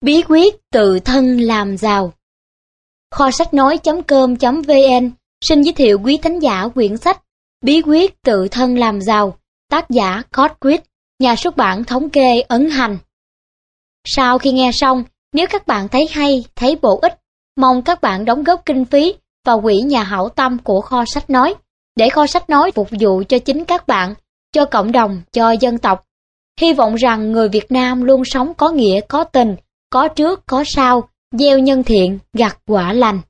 Bí quyết tự thân làm giàu Kho sách nói.com.vn xin giới thiệu quý thánh giả quyển sách Bí quyết tự thân làm giàu, tác giả Codgrid, nhà xuất bản thống kê ấn hành. Sau khi nghe xong, nếu các bạn thấy hay, thấy bổ ích, mong các bạn đóng góp kinh phí vào quỹ nhà hảo tâm của kho sách nói, để kho sách nói phục vụ cho chính các bạn, cho cộng đồng, cho dân tộc. Hy vọng rằng người Việt Nam luôn sống có nghĩa, có tình, có trước, có sau, gieo nhân thiện, gặt quả lành.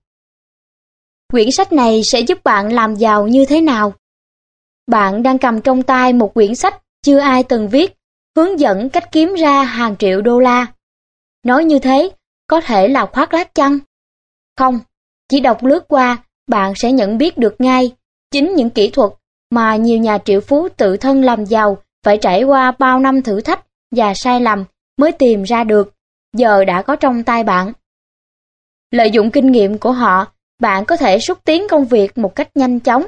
Quyển sách này sẽ giúp bạn làm giàu như thế nào? Bạn đang cầm trong tay một quyển sách chưa ai từng viết, hướng dẫn cách kiếm ra hàng triệu đô la. Nói như thế, có thể là khoác lác chăng? Không, chỉ đọc lướt qua, bạn sẽ nhận biết được ngay chính những kỹ thuật mà nhiều nhà triệu phú tự thân làm giàu phải trải qua bao năm thử thách và sai lầm mới tìm ra được, giờ đã có trong tay bạn. Lợi dụng kinh nghiệm của họ, bạn có thể xúc tiến công việc một cách nhanh chóng,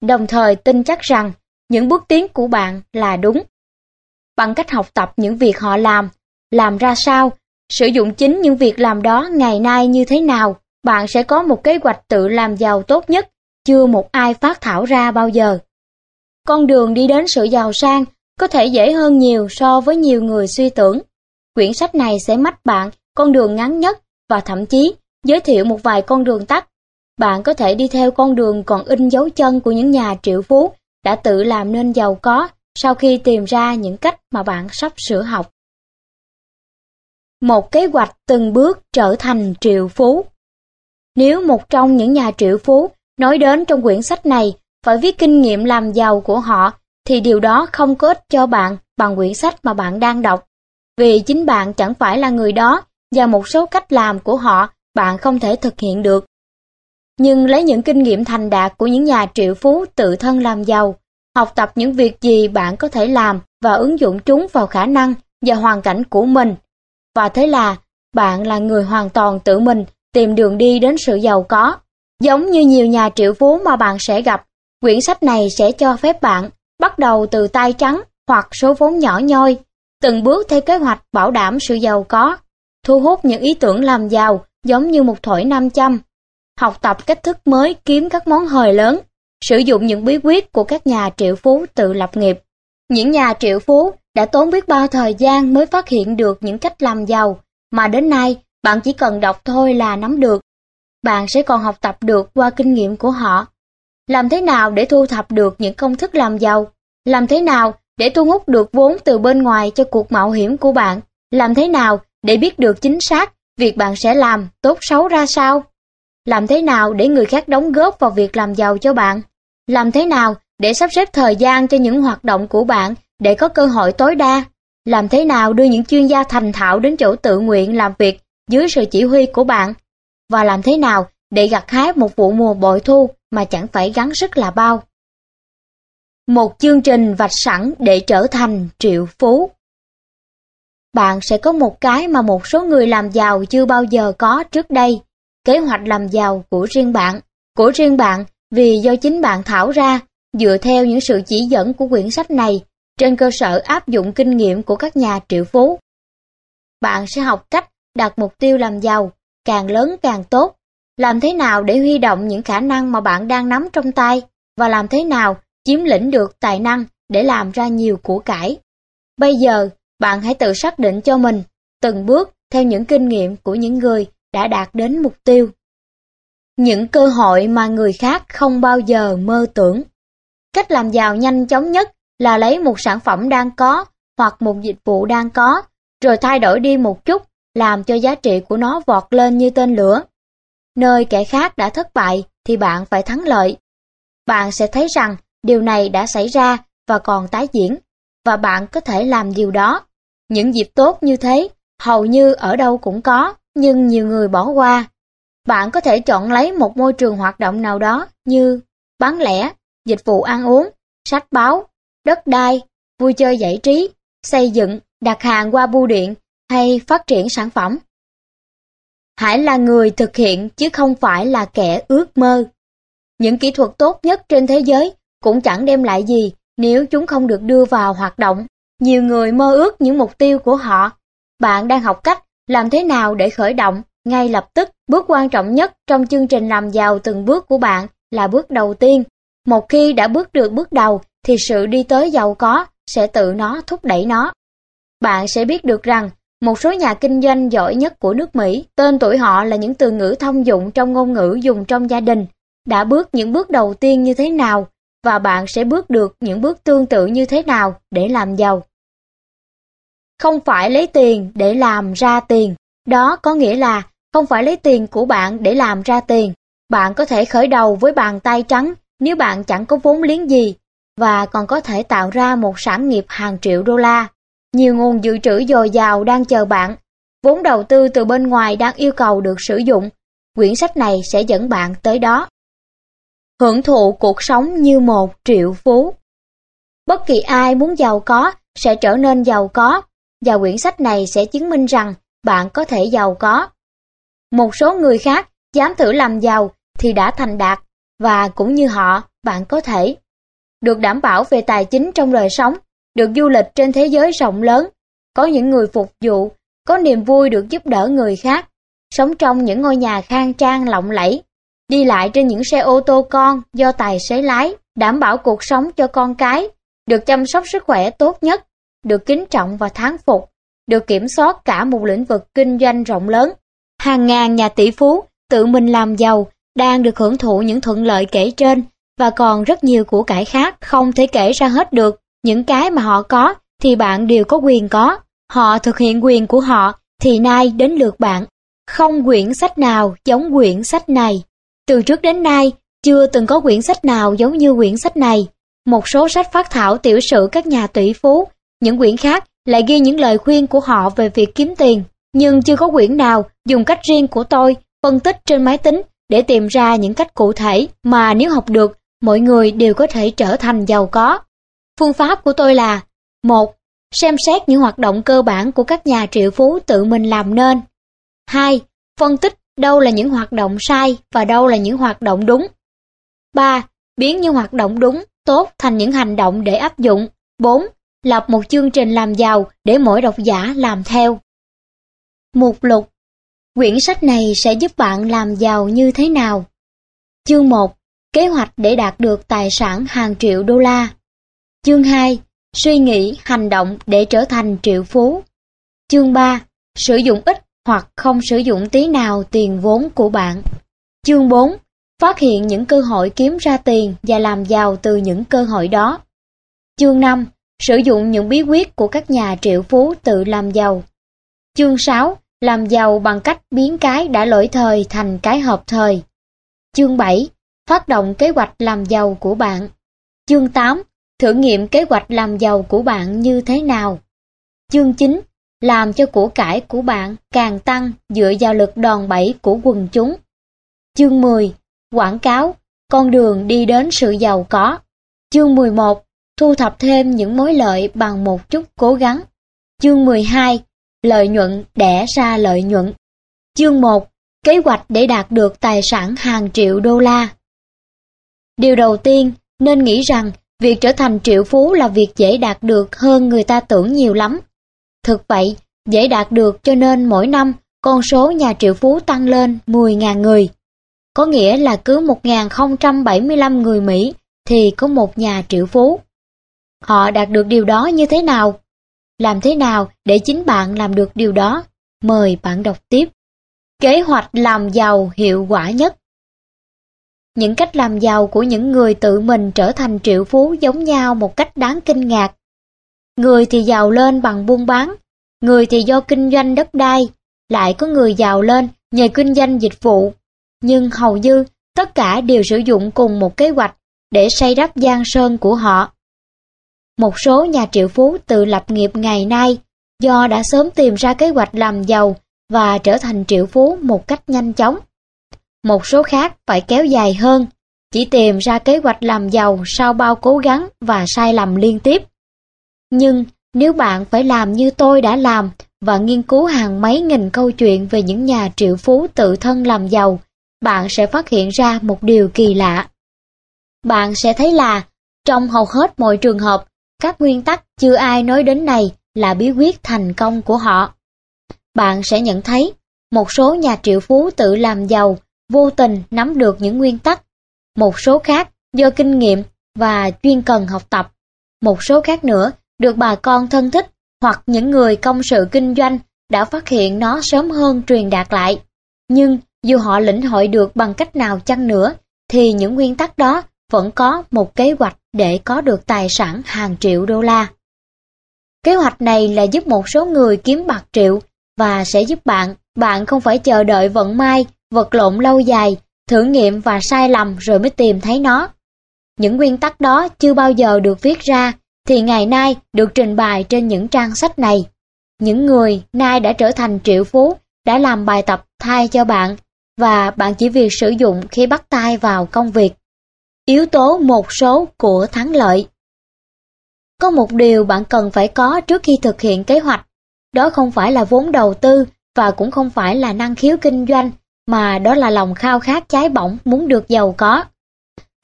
đồng thời tin chắc rằng những bước tiến của bạn là đúng. Bằng cách học tập những việc họ làm, làm ra sao, sử dụng chính những việc làm đó ngày nay như thế nào, bạn sẽ có một kế hoạch tự làm giàu tốt nhất, chưa một ai phát thảo ra bao giờ. Con đường đi đến sự giàu sang có thể dễ hơn nhiều so với nhiều người suy tưởng. Quyển sách này sẽ mách bạn con đường ngắn nhất và thậm chí giới thiệu một vài con đường tắt. Bạn có thể đi theo con đường còn in dấu chân của những nhà triệu phú đã tự làm nên giàu có sau khi tìm ra những cách mà bạn sắp sửa học. Một kế hoạch từng bước trở thành triệu phú Nếu một trong những nhà triệu phú nói đến trong quyển sách này phải viết kinh nghiệm làm giàu của họ, thì điều đó không có ích cho bạn bằng quyển sách mà bạn đang đọc. Vì chính bạn chẳng phải là người đó và một số cách làm của họ bạn không thể thực hiện được. Nhưng lấy những kinh nghiệm thành đạt của những nhà triệu phú tự thân làm giàu, học tập những việc gì bạn có thể làm và ứng dụng chúng vào khả năng và hoàn cảnh của mình. Và thế là bạn là người hoàn toàn tự mình tìm đường đi đến sự giàu có. Giống như nhiều nhà triệu phú mà bạn sẽ gặp, quyển sách này sẽ cho phép bạn bắt đầu từ tay trắng hoặc số vốn nhỏ nhoi, từng bước theo kế hoạch bảo đảm sự giàu có, thu hút những ý tưởng làm giàu giống như một thổi nam châm, học tập cách thức mới kiếm các món hời lớn, sử dụng những bí quyết của các nhà triệu phú tự lập nghiệp. Những nhà triệu phú đã tốn biết bao thời gian mới phát hiện được những cách làm giàu, mà đến nay bạn chỉ cần đọc thôi là nắm được. Bạn sẽ còn học tập được qua kinh nghiệm của họ. Làm thế nào để thu thập được những công thức làm giàu? Làm thế nào để thu hút được vốn từ bên ngoài cho cuộc mạo hiểm của bạn? Làm thế nào để biết được chính xác việc bạn sẽ làm tốt xấu ra sao? Làm thế nào để người khác đóng góp vào việc làm giàu cho bạn? Làm thế nào để sắp xếp thời gian cho những hoạt động của bạn để có cơ hội tối đa? Làm thế nào đưa những chuyên gia thành thạo đến chỗ tự nguyện làm việc dưới sự chỉ huy của bạn? Và làm thế nào để gặt hái một vụ mùa bội thu mà chẳng phải gắng sức là bao? Một chương trình vạch sẵn để trở thành triệu phú. Bạn sẽ có một cái mà một số người làm giàu chưa bao giờ có trước đây, kế hoạch làm giàu của riêng bạn, của riêng bạn vì do chính bạn thảo ra, dựa theo những sự chỉ dẫn của quyển sách này, trên cơ sở áp dụng kinh nghiệm của các nhà triệu phú. Bạn sẽ học cách đặt mục tiêu làm giàu, càng lớn càng tốt, làm thế nào để huy động những khả năng mà bạn đang nắm trong tay, và làm thế nào chiếm lĩnh được tài năng để làm ra nhiều của cải. Bây giờ, bạn hãy tự xác định cho mình, từng bước theo những kinh nghiệm của những người đã đạt đến mục tiêu. Những cơ hội mà người khác không bao giờ mơ tưởng. Cách làm giàu nhanh chóng nhất là lấy một sản phẩm đang có hoặc một dịch vụ đang có, rồi thay đổi đi một chút, làm cho giá trị của nó vọt lên như tên lửa. Nơi kẻ khác đã thất bại thì bạn phải thắng lợi. Bạn sẽ thấy rằng điều này đã xảy ra và còn tái diễn, và bạn có thể làm điều đó. Những dịp tốt như thế, hầu như ở đâu cũng có, nhưng nhiều người bỏ qua. Bạn có thể chọn lấy một môi trường hoạt động nào đó như bán lẻ, dịch vụ ăn uống, sách báo, đất đai, vui chơi giải trí, xây dựng, đặt hàng qua bưu điện hay phát triển sản phẩm. Hãy là người thực hiện chứ không phải là kẻ ước mơ. Những kỹ thuật tốt nhất trên thế giới cũng chẳng đem lại gì nếu chúng không được đưa vào hoạt động. Nhiều người mơ ước những mục tiêu của họ. Bạn đang học cách Làm thế nào để khởi động? Ngay lập tức, bước quan trọng nhất trong chương trình làm giàu từng bước của bạn là bước đầu tiên. Một khi đã bước được bước đầu, thì sự đi tới giàu có sẽ tự nó thúc đẩy nó. Bạn sẽ biết được rằng, một số nhà kinh doanh giỏi nhất của nước Mỹ, tên tuổi họ là những từ ngữ thông dụng trong ngôn ngữ dùng trong gia đình, đã bước những bước đầu tiên như thế nào và bạn sẽ bước được những bước tương tự như thế nào để làm giàu. Không phải lấy tiền để làm ra tiền, đó có nghĩa là không phải lấy tiền của bạn để làm ra tiền. Bạn có thể khởi đầu với bàn tay trắng nếu bạn chẳng có vốn liếng gì và còn có thể tạo ra một sản nghiệp hàng triệu đô la. Nhiều nguồn dự trữ dồi dào đang chờ bạn. Vốn đầu tư từ bên ngoài đang yêu cầu được sử dụng. Quyển sách này sẽ dẫn bạn tới đó. Hưởng thụ cuộc sống như một triệu phú. Bất kỳ ai muốn giàu có sẽ trở nên giàu có, và quyển sách này sẽ chứng minh rằng bạn có thể giàu có. Một số người khác dám thử làm giàu thì đã thành đạt, và cũng như họ, bạn có thể. Được đảm bảo về tài chính trong đời sống, được du lịch trên thế giới rộng lớn, có những người phục vụ, có niềm vui được giúp đỡ người khác, sống trong những ngôi nhà khang trang lộng lẫy, đi lại trên những xe ô tô con do tài xế lái, đảm bảo cuộc sống cho con cái, được chăm sóc sức khỏe tốt nhất, được kính trọng và thán phục, được kiểm soát cả một lĩnh vực kinh doanh rộng lớn. Hàng ngàn nhà tỷ phú tự mình làm giàu đang được hưởng thụ những thuận lợi kể trên và còn rất nhiều của cải khác không thể kể ra hết được. Những cái mà họ có thì bạn đều có quyền có. Họ thực hiện quyền của họ thì nay đến lượt bạn. Không quyển sách nào giống quyển sách này. Từ trước đến nay, chưa từng có quyển sách nào giống như quyển sách này. Một số sách phát thảo tiểu sử các nhà tỷ phú, những quyển khác lại ghi những lời khuyên của họ về việc kiếm tiền. Nhưng chưa có quyển nào dùng cách riêng của tôi phân tích trên máy tính để tìm ra những cách cụ thể mà nếu học được, mọi người đều có thể trở thành giàu có. Phương pháp của tôi là một Xem xét những hoạt động cơ bản của các nhà triệu phú tự mình làm nên. 2. Phân tích đâu là những hoạt động sai và đâu là những hoạt động đúng. 3. Biến những hoạt động đúng, tốt thành những hành động để áp dụng. 4. Lập một chương trình làm giàu để mỗi độc giả làm theo. Mục lục Quyển sách này sẽ giúp bạn làm giàu như thế nào? Chương 1. Kế hoạch để đạt được tài sản hàng triệu đô la. Chương 2. Suy nghĩ, hành động để trở thành triệu phú. Chương 3. Sử dụng ít hoặc không sử dụng tí nào tiền vốn của bạn. Chương 4. Phát hiện những cơ hội kiếm ra tiền và làm giàu từ những cơ hội đó. Chương 5. Sử dụng những bí quyết của các nhà triệu phú tự làm giàu. Chương 6. Làm giàu bằng cách biến cái đã lỗi thời thành cái hợp thời. Chương 7. Phát động kế hoạch làm giàu của bạn. Chương 8. Thử nghiệm kế hoạch làm giàu của bạn như thế nào. Chương 9 làm cho của cải của bạn càng tăng dựa vào lực đòn bẩy của quần chúng. Chương 10. Quảng cáo, con đường đi đến sự giàu có. Chương 11. Thu thập thêm những mối lợi bằng một chút cố gắng. Chương 12. Lợi nhuận đẻ ra lợi nhuận. Chương 1. Kế hoạch để đạt được tài sản hàng triệu đô la. Điều đầu tiên, nên nghĩ rằng việc trở thành triệu phú là việc dễ đạt được hơn người ta tưởng nhiều lắm. Thực vậy, dễ đạt được cho nên mỗi năm con số nhà triệu phú tăng lên 10.000 người. Có nghĩa là cứ 1.075 người Mỹ thì có một nhà triệu phú. Họ đạt được điều đó như thế nào? Làm thế nào để chính bạn làm được điều đó? Mời bạn đọc tiếp. Kế hoạch làm giàu hiệu quả nhất Những cách làm giàu của những người tự mình trở thành triệu phú giống nhau một cách đáng kinh ngạc. Người thì giàu lên bằng buôn bán, người thì do kinh doanh đất đai, lại có người giàu lên nhờ kinh doanh dịch vụ. Nhưng hầu như tất cả đều sử dụng cùng một kế hoạch để xây đắp giang sơn của họ. Một số nhà triệu phú tự lập nghiệp ngày nay do đã sớm tìm ra kế hoạch làm giàu và trở thành triệu phú một cách nhanh chóng. Một số khác phải kéo dài hơn, chỉ tìm ra kế hoạch làm giàu sau bao cố gắng và sai lầm liên tiếp. Nhưng nếu bạn phải làm như tôi đã làm và nghiên cứu hàng mấy nghìn câu chuyện về những nhà triệu phú tự thân làm giàu, bạn sẽ phát hiện ra một điều kỳ lạ. Bạn sẽ thấy là, trong hầu hết mọi trường hợp, các nguyên tắc chưa ai nói đến này là bí quyết thành công của họ. bạn sẽ nhận thấy một số nhà triệu phú tự làm giàu, vô tình nắm được những nguyên tắc. Một số khác do kinh nghiệm và chuyên cần học tập. Một số khác nữa được bà con thân thích hoặc những người công sự kinh doanh đã phát hiện nó sớm hơn truyền đạt lại. Nhưng dù họ lĩnh hội được bằng cách nào chăng nữa, thì những nguyên tắc đó vẫn có một kế hoạch để có được tài sản hàng triệu đô la. Kế hoạch này là giúp một số người kiếm bạc triệu và sẽ giúp bạn, bạn không phải chờ đợi vận may, vật lộn lâu dài, thử nghiệm và sai lầm rồi mới tìm thấy nó. Những nguyên tắc đó chưa bao giờ được viết ra, thì ngày nay được trình bày trên những trang sách này. Những người nay đã trở thành triệu phú đã làm bài tập thay cho bạn và bạn chỉ việc sử dụng khi bắt tay vào công việc. Yếu tố một số của thắng lợi Có một điều bạn cần phải có trước khi thực hiện kế hoạch, đó không phải là vốn đầu tư và cũng không phải là năng khiếu kinh doanh, mà đó là lòng khao khát cháy bỏng muốn được giàu có.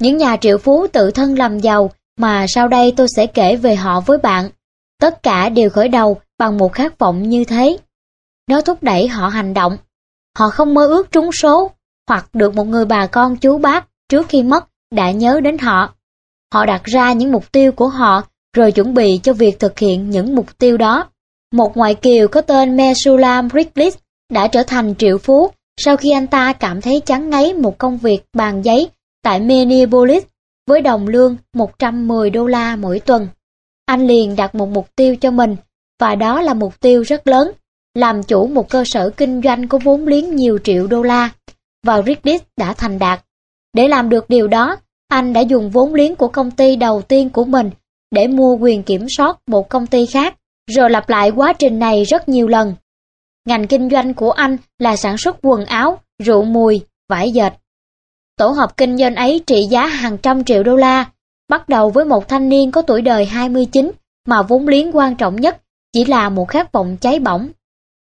Những nhà triệu phú tự thân làm giàu mà sau đây tôi sẽ kể về họ với bạn. Tất cả đều khởi đầu bằng một khát vọng như thế. Nó thúc đẩy họ hành động. Họ không mơ ước trúng số, hoặc được một người bà con chú bác trước khi mất đã nhớ đến họ. Họ đặt ra những mục tiêu của họ rồi chuẩn bị cho việc thực hiện những mục tiêu đó. Một ngoại kiều có tên Mesulam Ricklis đã trở thành triệu phú sau khi anh ta cảm thấy chán ngấy một công việc bàn giấy tại Minneapolis với đồng lương 110 đô la mỗi tuần. Anh liền đặt một mục tiêu cho mình và đó là mục tiêu rất lớn, làm chủ một cơ sở kinh doanh có vốn liếng nhiều triệu đô la, và Ricklis đã thành đạt. Để làm được điều đó, anh đã dùng vốn liếng của công ty đầu tiên của mình để mua quyền kiểm soát một công ty khác, rồi lặp lại quá trình này rất nhiều lần. Ngành kinh doanh của anh là sản xuất quần áo, rượu mùi, vải dệt. Tổ hợp kinh doanh ấy trị giá hàng trăm triệu đô la, bắt đầu với một thanh niên có tuổi đời 29 mà vốn liếng quan trọng nhất chỉ là một khát vọng cháy bỏng.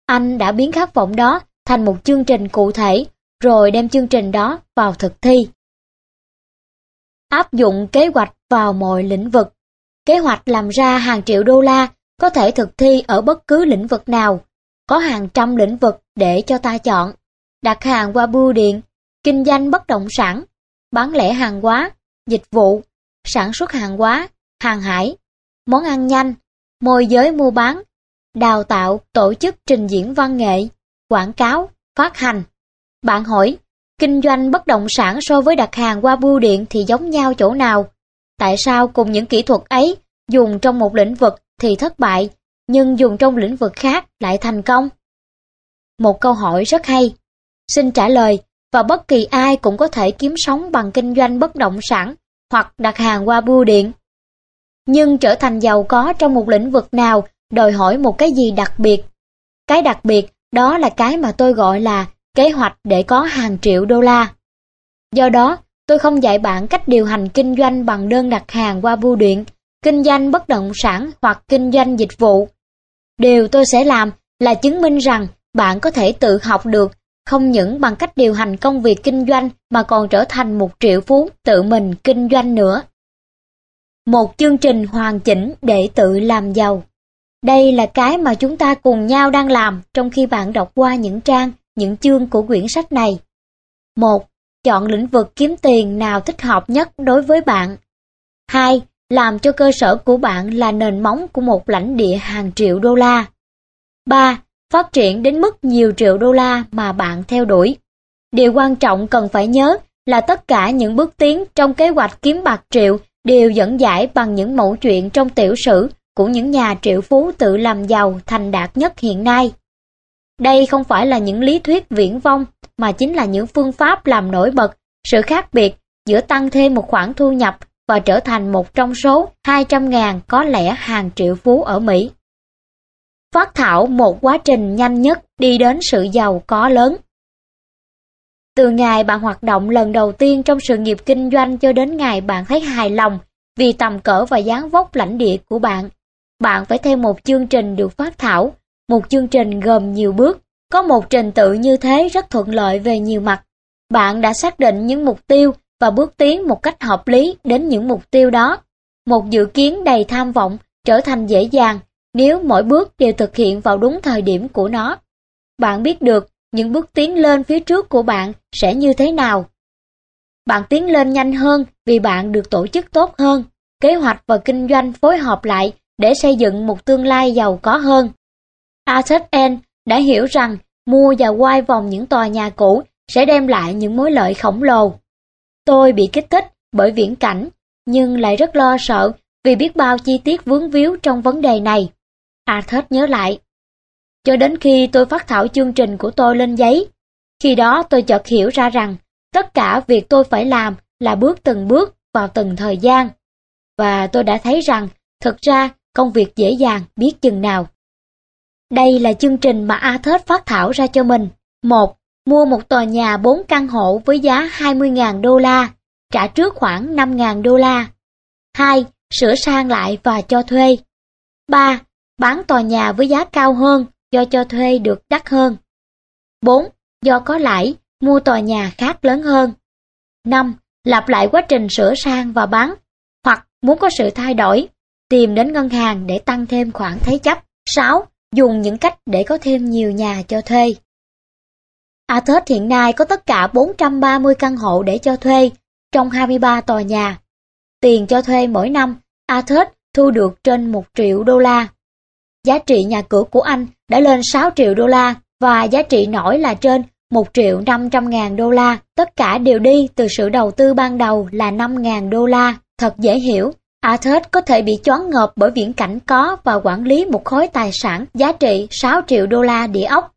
Anh đã biến khát vọng đó thành một chương trình cụ thể, rồi đem chương trình đó vào thực thi. Áp dụng kế hoạch vào mọi lĩnh vực. Kế hoạch làm ra hàng triệu đô la có thể thực thi ở bất cứ lĩnh vực nào. Có hàng trăm lĩnh vực để cho ta chọn. Đặt hàng qua bưu điện, kinh doanh bất động sản, bán lẻ hàng hóa, dịch vụ, sản xuất hàng hóa, hàng hải, món ăn nhanh, môi giới mua bán, đào tạo, tổ chức trình diễn văn nghệ, quảng cáo, phát hành. Bạn hỏi, kinh doanh bất động sản so với đặt hàng qua bưu điện thì giống nhau chỗ nào? Tại sao cùng những kỹ thuật ấy dùng trong một lĩnh vực thì thất bại, nhưng dùng trong lĩnh vực khác lại thành công? Một câu hỏi rất hay. Xin trả lời, và bất kỳ ai cũng có thể kiếm sống bằng kinh doanh bất động sản hoặc đặt hàng qua bưu điện. Nhưng trở thành giàu có trong một lĩnh vực nào đòi hỏi một cái gì đặc biệt. Cái đặc biệt đó là cái mà tôi gọi là kế hoạch để có hàng triệu đô la. Do đó, tôi không dạy bạn cách điều hành kinh doanh bằng đơn đặt hàng qua bưu điện, kinh doanh bất động sản hoặc kinh doanh dịch vụ. Điều tôi sẽ làm là chứng minh rằng bạn có thể tự học được không những bằng cách điều hành công việc kinh doanh mà còn trở thành một triệu phú tự mình kinh doanh nữa. Một chương trình hoàn chỉnh để tự làm giàu. Đây là cái mà chúng ta cùng nhau đang làm trong khi bạn đọc qua những trang, những chương của quyển sách này. một Chọn lĩnh vực kiếm tiền nào thích hợp nhất đối với bạn. 2. Làm cho cơ sở của bạn là nền móng của một lãnh địa hàng triệu đô la. 3 phát triển đến mức nhiều triệu đô la mà bạn theo đuổi. Điều quan trọng cần phải nhớ là tất cả những bước tiến trong kế hoạch kiếm bạc triệu đều dẫn giải bằng những mẫu chuyện trong tiểu sử của những nhà triệu phú tự làm giàu thành đạt nhất hiện nay. Đây không phải là những lý thuyết viễn vông, mà chính là những phương pháp làm nổi bật sự khác biệt giữa tăng thêm một khoản thu nhập và trở thành một trong số 200.000 có lẽ hàng triệu phú ở Mỹ phát thảo một quá trình nhanh nhất đi đến sự giàu có lớn. Từ ngày bạn hoạt động lần đầu tiên trong sự nghiệp kinh doanh cho đến ngày bạn thấy hài lòng vì tầm cỡ và dáng vóc lãnh địa của bạn, bạn phải theo một chương trình được phát thảo, một chương trình gồm nhiều bước. Có một trình tự như thế rất thuận lợi về nhiều mặt. Bạn đã xác định những mục tiêu và bước tiến một cách hợp lý đến những mục tiêu đó. Một dự kiến đầy tham vọng trở thành dễ dàng nếu mỗi bước đều thực hiện vào đúng thời điểm của nó. bạn biết được những bước tiến lên phía trước của bạn sẽ như thế nào. Bạn tiến lên nhanh hơn vì bạn được tổ chức tốt hơn, kế hoạch và kinh doanh phối hợp lại để xây dựng một tương lai giàu có hơn. Arthur N đã hiểu rằng mua và quay vòng những tòa nhà cũ sẽ đem lại những mối lợi khổng lồ. Tôi bị kích thích bởi viễn cảnh, nhưng lại rất lo sợ vì biết bao chi tiết vướng víu trong vấn đề này. Arthur nhớ lại. Cho đến khi tôi phát thảo chương trình của tôi lên giấy, khi đó tôi chợt hiểu ra rằng tất cả việc tôi phải làm là bước từng bước vào từng thời gian. Và tôi đã thấy rằng thực ra công việc dễ dàng biết chừng nào. Đây là chương trình mà Arthur phát thảo ra cho mình. một Mua một tòa nhà 4 căn hộ với giá 20.000 đô la, trả trước khoảng 5.000 đô la. 2. Sửa sang lại và cho thuê. 3. Bán tòa nhà với giá cao hơn do cho thuê được đắt hơn. 4. Do có lãi, mua tòa nhà khác lớn hơn. 5. Lặp lại quá trình sửa sang và bán, hoặc muốn có sự thay đổi, tìm đến ngân hàng để tăng thêm khoản thế chấp. 6. Dùng những cách để có thêm nhiều nhà cho thuê. Athos hiện nay có tất cả 430 căn hộ để cho thuê trong 23 tòa nhà. Tiền cho thuê mỗi năm, Athos thu được trên 1 triệu đô la. Giá trị nhà cửa của anh đã lên 6 triệu đô la và giá trị nổi là trên 1 triệu 500 ngàn đô la. Tất cả đều đi từ sự đầu tư ban đầu là 5 ngàn đô la. Thật dễ hiểu, Arthur có thể bị choáng ngợp bởi viễn cảnh có và quản lý một khối tài sản giá trị 6 triệu đô la địa ốc.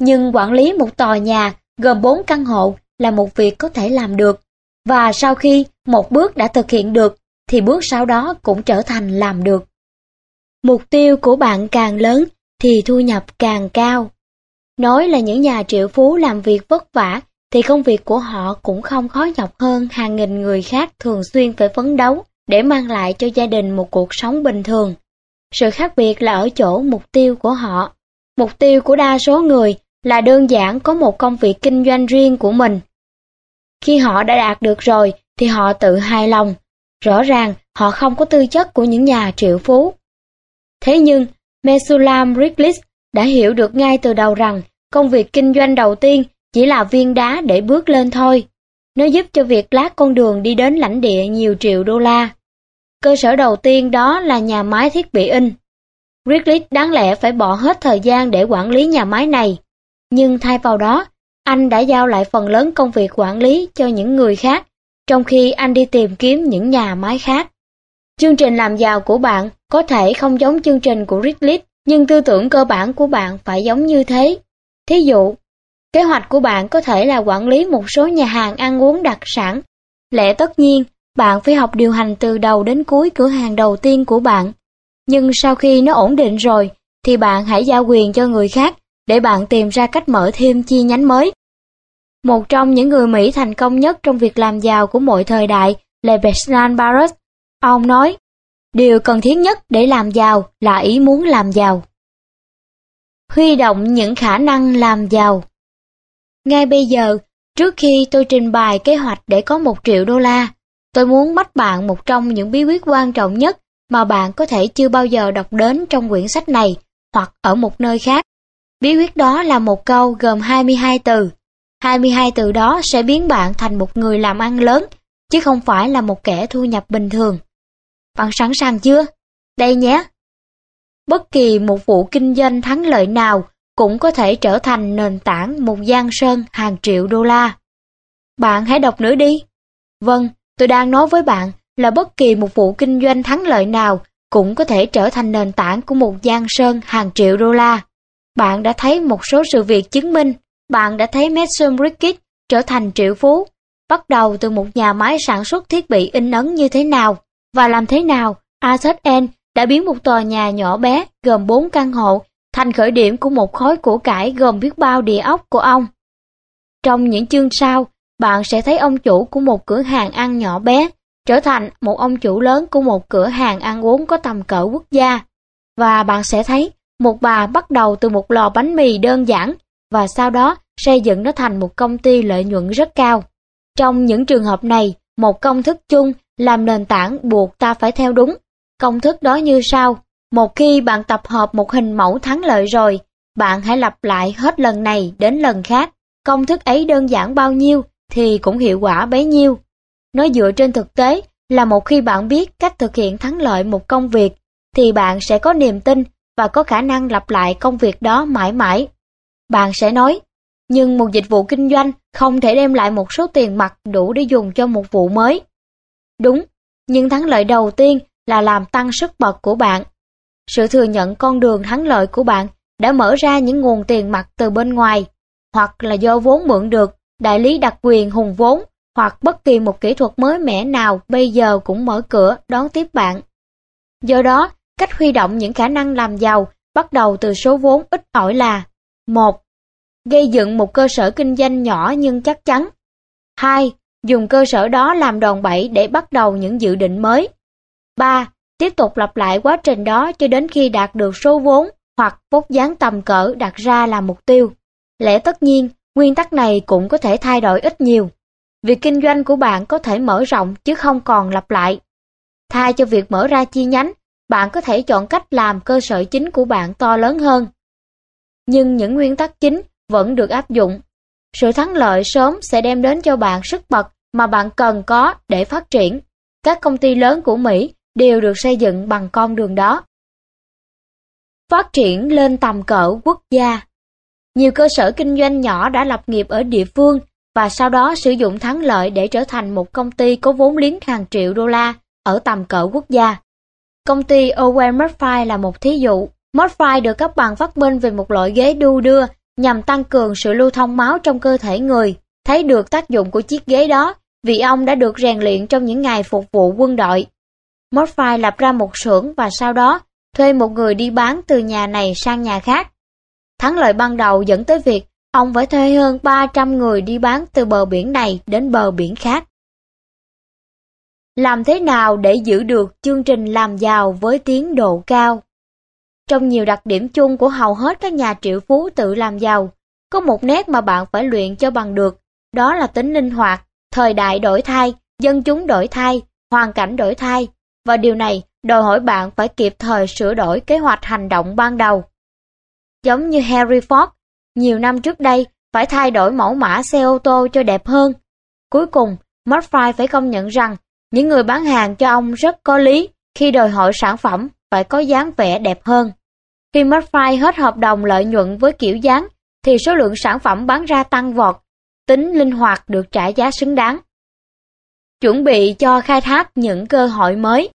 Nhưng quản lý một tòa nhà gồm 4 căn hộ là một việc có thể làm được. Và sau khi một bước đã thực hiện được, thì bước sau đó cũng trở thành làm được. Mục tiêu của bạn càng lớn thì thu nhập càng cao. Nói là những nhà triệu phú làm việc vất vả thì công việc của họ cũng không khó nhọc hơn hàng nghìn người khác thường xuyên phải phấn đấu để mang lại cho gia đình một cuộc sống bình thường. Sự khác biệt là ở chỗ mục tiêu của họ. Mục tiêu của đa số người là đơn giản có một công việc kinh doanh riêng của mình. Khi họ đã đạt được rồi thì họ tự hài lòng. Rõ ràng, họ không có tư chất của những nhà triệu phú. Thế nhưng, Mesulam Ricklis đã hiểu được ngay từ đầu rằng công việc kinh doanh đầu tiên chỉ là viên đá để bước lên thôi. Nó giúp cho việc lát con đường đi đến lãnh địa nhiều triệu đô la. Cơ sở đầu tiên đó là nhà máy thiết bị in. Wrigley đáng lẽ phải bỏ hết thời gian để quản lý nhà máy này. Nhưng thay vào đó, anh đã giao lại phần lớn công việc quản lý cho những người khác, trong khi anh đi tìm kiếm những nhà máy khác. Chương trình làm giàu của bạn có thể không giống chương trình của Ridley, nhưng tư tưởng cơ bản của bạn phải giống như thế. Thí dụ, Kế hoạch của bạn có thể là quản lý một số nhà hàng ăn uống đặc sản. Lẽ tất nhiên, bạn phải học điều hành từ đầu đến cuối cửa hàng đầu tiên của bạn. Nhưng sau khi nó ổn định rồi, thì bạn hãy giao quyền cho người khác để bạn tìm ra cách mở thêm chi nhánh mới. Một trong những người Mỹ thành công nhất trong việc làm giàu của mọi thời đại là Bertrand Barrett. Ông nói, điều cần thiết nhất để làm giàu là ý muốn làm giàu. Huy động những khả năng làm giàu ngay bây giờ, trước khi tôi trình bày kế hoạch để có một triệu đô la, tôi muốn bắt bạn một trong những bí quyết quan trọng nhất mà bạn có thể chưa bao giờ đọc đến trong quyển sách này hoặc ở một nơi khác. Bí quyết đó là một câu gồm 22 từ. 22 từ đó sẽ biến bạn thành một người làm ăn lớn, chứ không phải là một kẻ thu nhập bình thường. Bạn sẵn sàng chưa? Đây nhé! Bất kỳ một vụ kinh doanh thắng lợi nào cũng có thể trở thành nền tảng một giang sơn hàng triệu đô la. Bạn hãy đọc nữa đi. Vâng, tôi đang nói với bạn là bất kỳ một vụ kinh doanh thắng lợi nào cũng có thể trở thành nền tảng của một giang sơn hàng triệu đô la. Bạn đã thấy một số sự việc chứng minh, bạn đã thấy Mason Rickett trở thành triệu phú, bắt đầu từ một nhà máy sản xuất thiết bị in ấn như thế nào, và làm thế nào Arthur đã biến một tòa nhà nhỏ bé gồm 4 căn hộ thành khởi điểm của một khối của cải gồm biết bao địa ốc của ông. Trong những chương sau, bạn sẽ thấy ông chủ của một cửa hàng ăn nhỏ bé trở thành một ông chủ lớn của một cửa hàng ăn uống có tầm cỡ quốc gia. Và bạn sẽ thấy một bà bắt đầu từ một lò bánh mì đơn giản và sau đó xây dựng nó thành một công ty lợi nhuận rất cao. Trong những trường hợp này, một công thức chung làm nền tảng buộc ta phải theo đúng. Công thức đó như sau. Một khi bạn tập hợp một hình mẫu thắng lợi rồi, bạn hãy lặp lại hết lần này đến lần khác. Công thức ấy đơn giản bao nhiêu thì cũng hiệu quả bấy nhiêu. Nó dựa trên thực tế là một khi bạn biết cách thực hiện thắng lợi một công việc thì bạn sẽ có niềm tin và có khả năng lặp lại công việc đó mãi mãi. Bạn sẽ nói, nhưng một dịch vụ kinh doanh không thể đem lại một số tiền mặt đủ để dùng cho một vụ mới. Đúng, nhưng thắng lợi đầu tiên là làm tăng sức bật của bạn. Sự thừa nhận con đường thắng lợi của bạn đã mở ra những nguồn tiền mặt từ bên ngoài, hoặc là do vốn mượn được, đại lý đặc quyền hùng vốn, hoặc bất kỳ một kỹ thuật mới mẻ nào bây giờ cũng mở cửa đón tiếp bạn. Do đó, cách huy động những khả năng làm giàu bắt đầu từ số vốn ít ỏi là một Gây dựng một cơ sở kinh doanh nhỏ nhưng chắc chắn. 2. Dùng cơ sở đó làm đòn bẩy để bắt đầu những dự định mới. 3. Tiếp tục lặp lại quá trình đó cho đến khi đạt được số vốn hoặc vóc dáng tầm cỡ đặt ra là mục tiêu. Lẽ tất nhiên, nguyên tắc này cũng có thể thay đổi ít nhiều. Việc kinh doanh của bạn có thể mở rộng chứ không còn lặp lại. Thay cho việc mở ra chi nhánh, bạn có thể chọn cách làm cơ sở chính của bạn to lớn hơn. Nhưng những nguyên tắc chính vẫn được áp dụng. Sự thắng lợi sớm sẽ đem đến cho bạn sức bật mà bạn cần có để phát triển. Các công ty lớn của Mỹ đều được xây dựng bằng con đường đó. Phát triển lên tầm cỡ quốc gia Nhiều cơ sở kinh doanh nhỏ đã lập nghiệp ở địa phương và sau đó sử dụng thắng lợi để trở thành một công ty có vốn liếng hàng triệu đô la ở tầm cỡ quốc gia. Công ty Owen Murphy là một thí dụ. Murphy được cấp bằng phát minh về một loại ghế đu đưa nhằm tăng cường sự lưu thông máu trong cơ thể người. Thấy được tác dụng của chiếc ghế đó vì ông đã được rèn luyện trong những ngày phục vụ quân đội. Morphy lập ra một xưởng và sau đó thuê một người đi bán từ nhà này sang nhà khác. Thắng lợi ban đầu dẫn tới việc ông phải thuê hơn 300 người đi bán từ bờ biển này đến bờ biển khác. Làm thế nào để giữ được chương trình làm giàu với tiến độ cao? Trong nhiều đặc điểm chung của hầu hết các nhà triệu phú tự làm giàu, có một nét mà bạn phải luyện cho bằng được, đó là tính linh hoạt, thời đại đổi thay, dân chúng đổi thay, hoàn cảnh đổi thay, và điều này đòi hỏi bạn phải kịp thời sửa đổi kế hoạch hành động ban đầu. Giống như Harry Ford, nhiều năm trước đây phải thay đổi mẫu mã xe ô tô cho đẹp hơn. Cuối cùng, Murphy phải công nhận rằng những người bán hàng cho ông rất có lý khi đòi hỏi sản phẩm phải có dáng vẻ đẹp hơn. Khi Murphy hết hợp đồng lợi nhuận với kiểu dáng, thì số lượng sản phẩm bán ra tăng vọt, tính linh hoạt được trả giá xứng đáng. Chuẩn bị cho khai thác những cơ hội mới.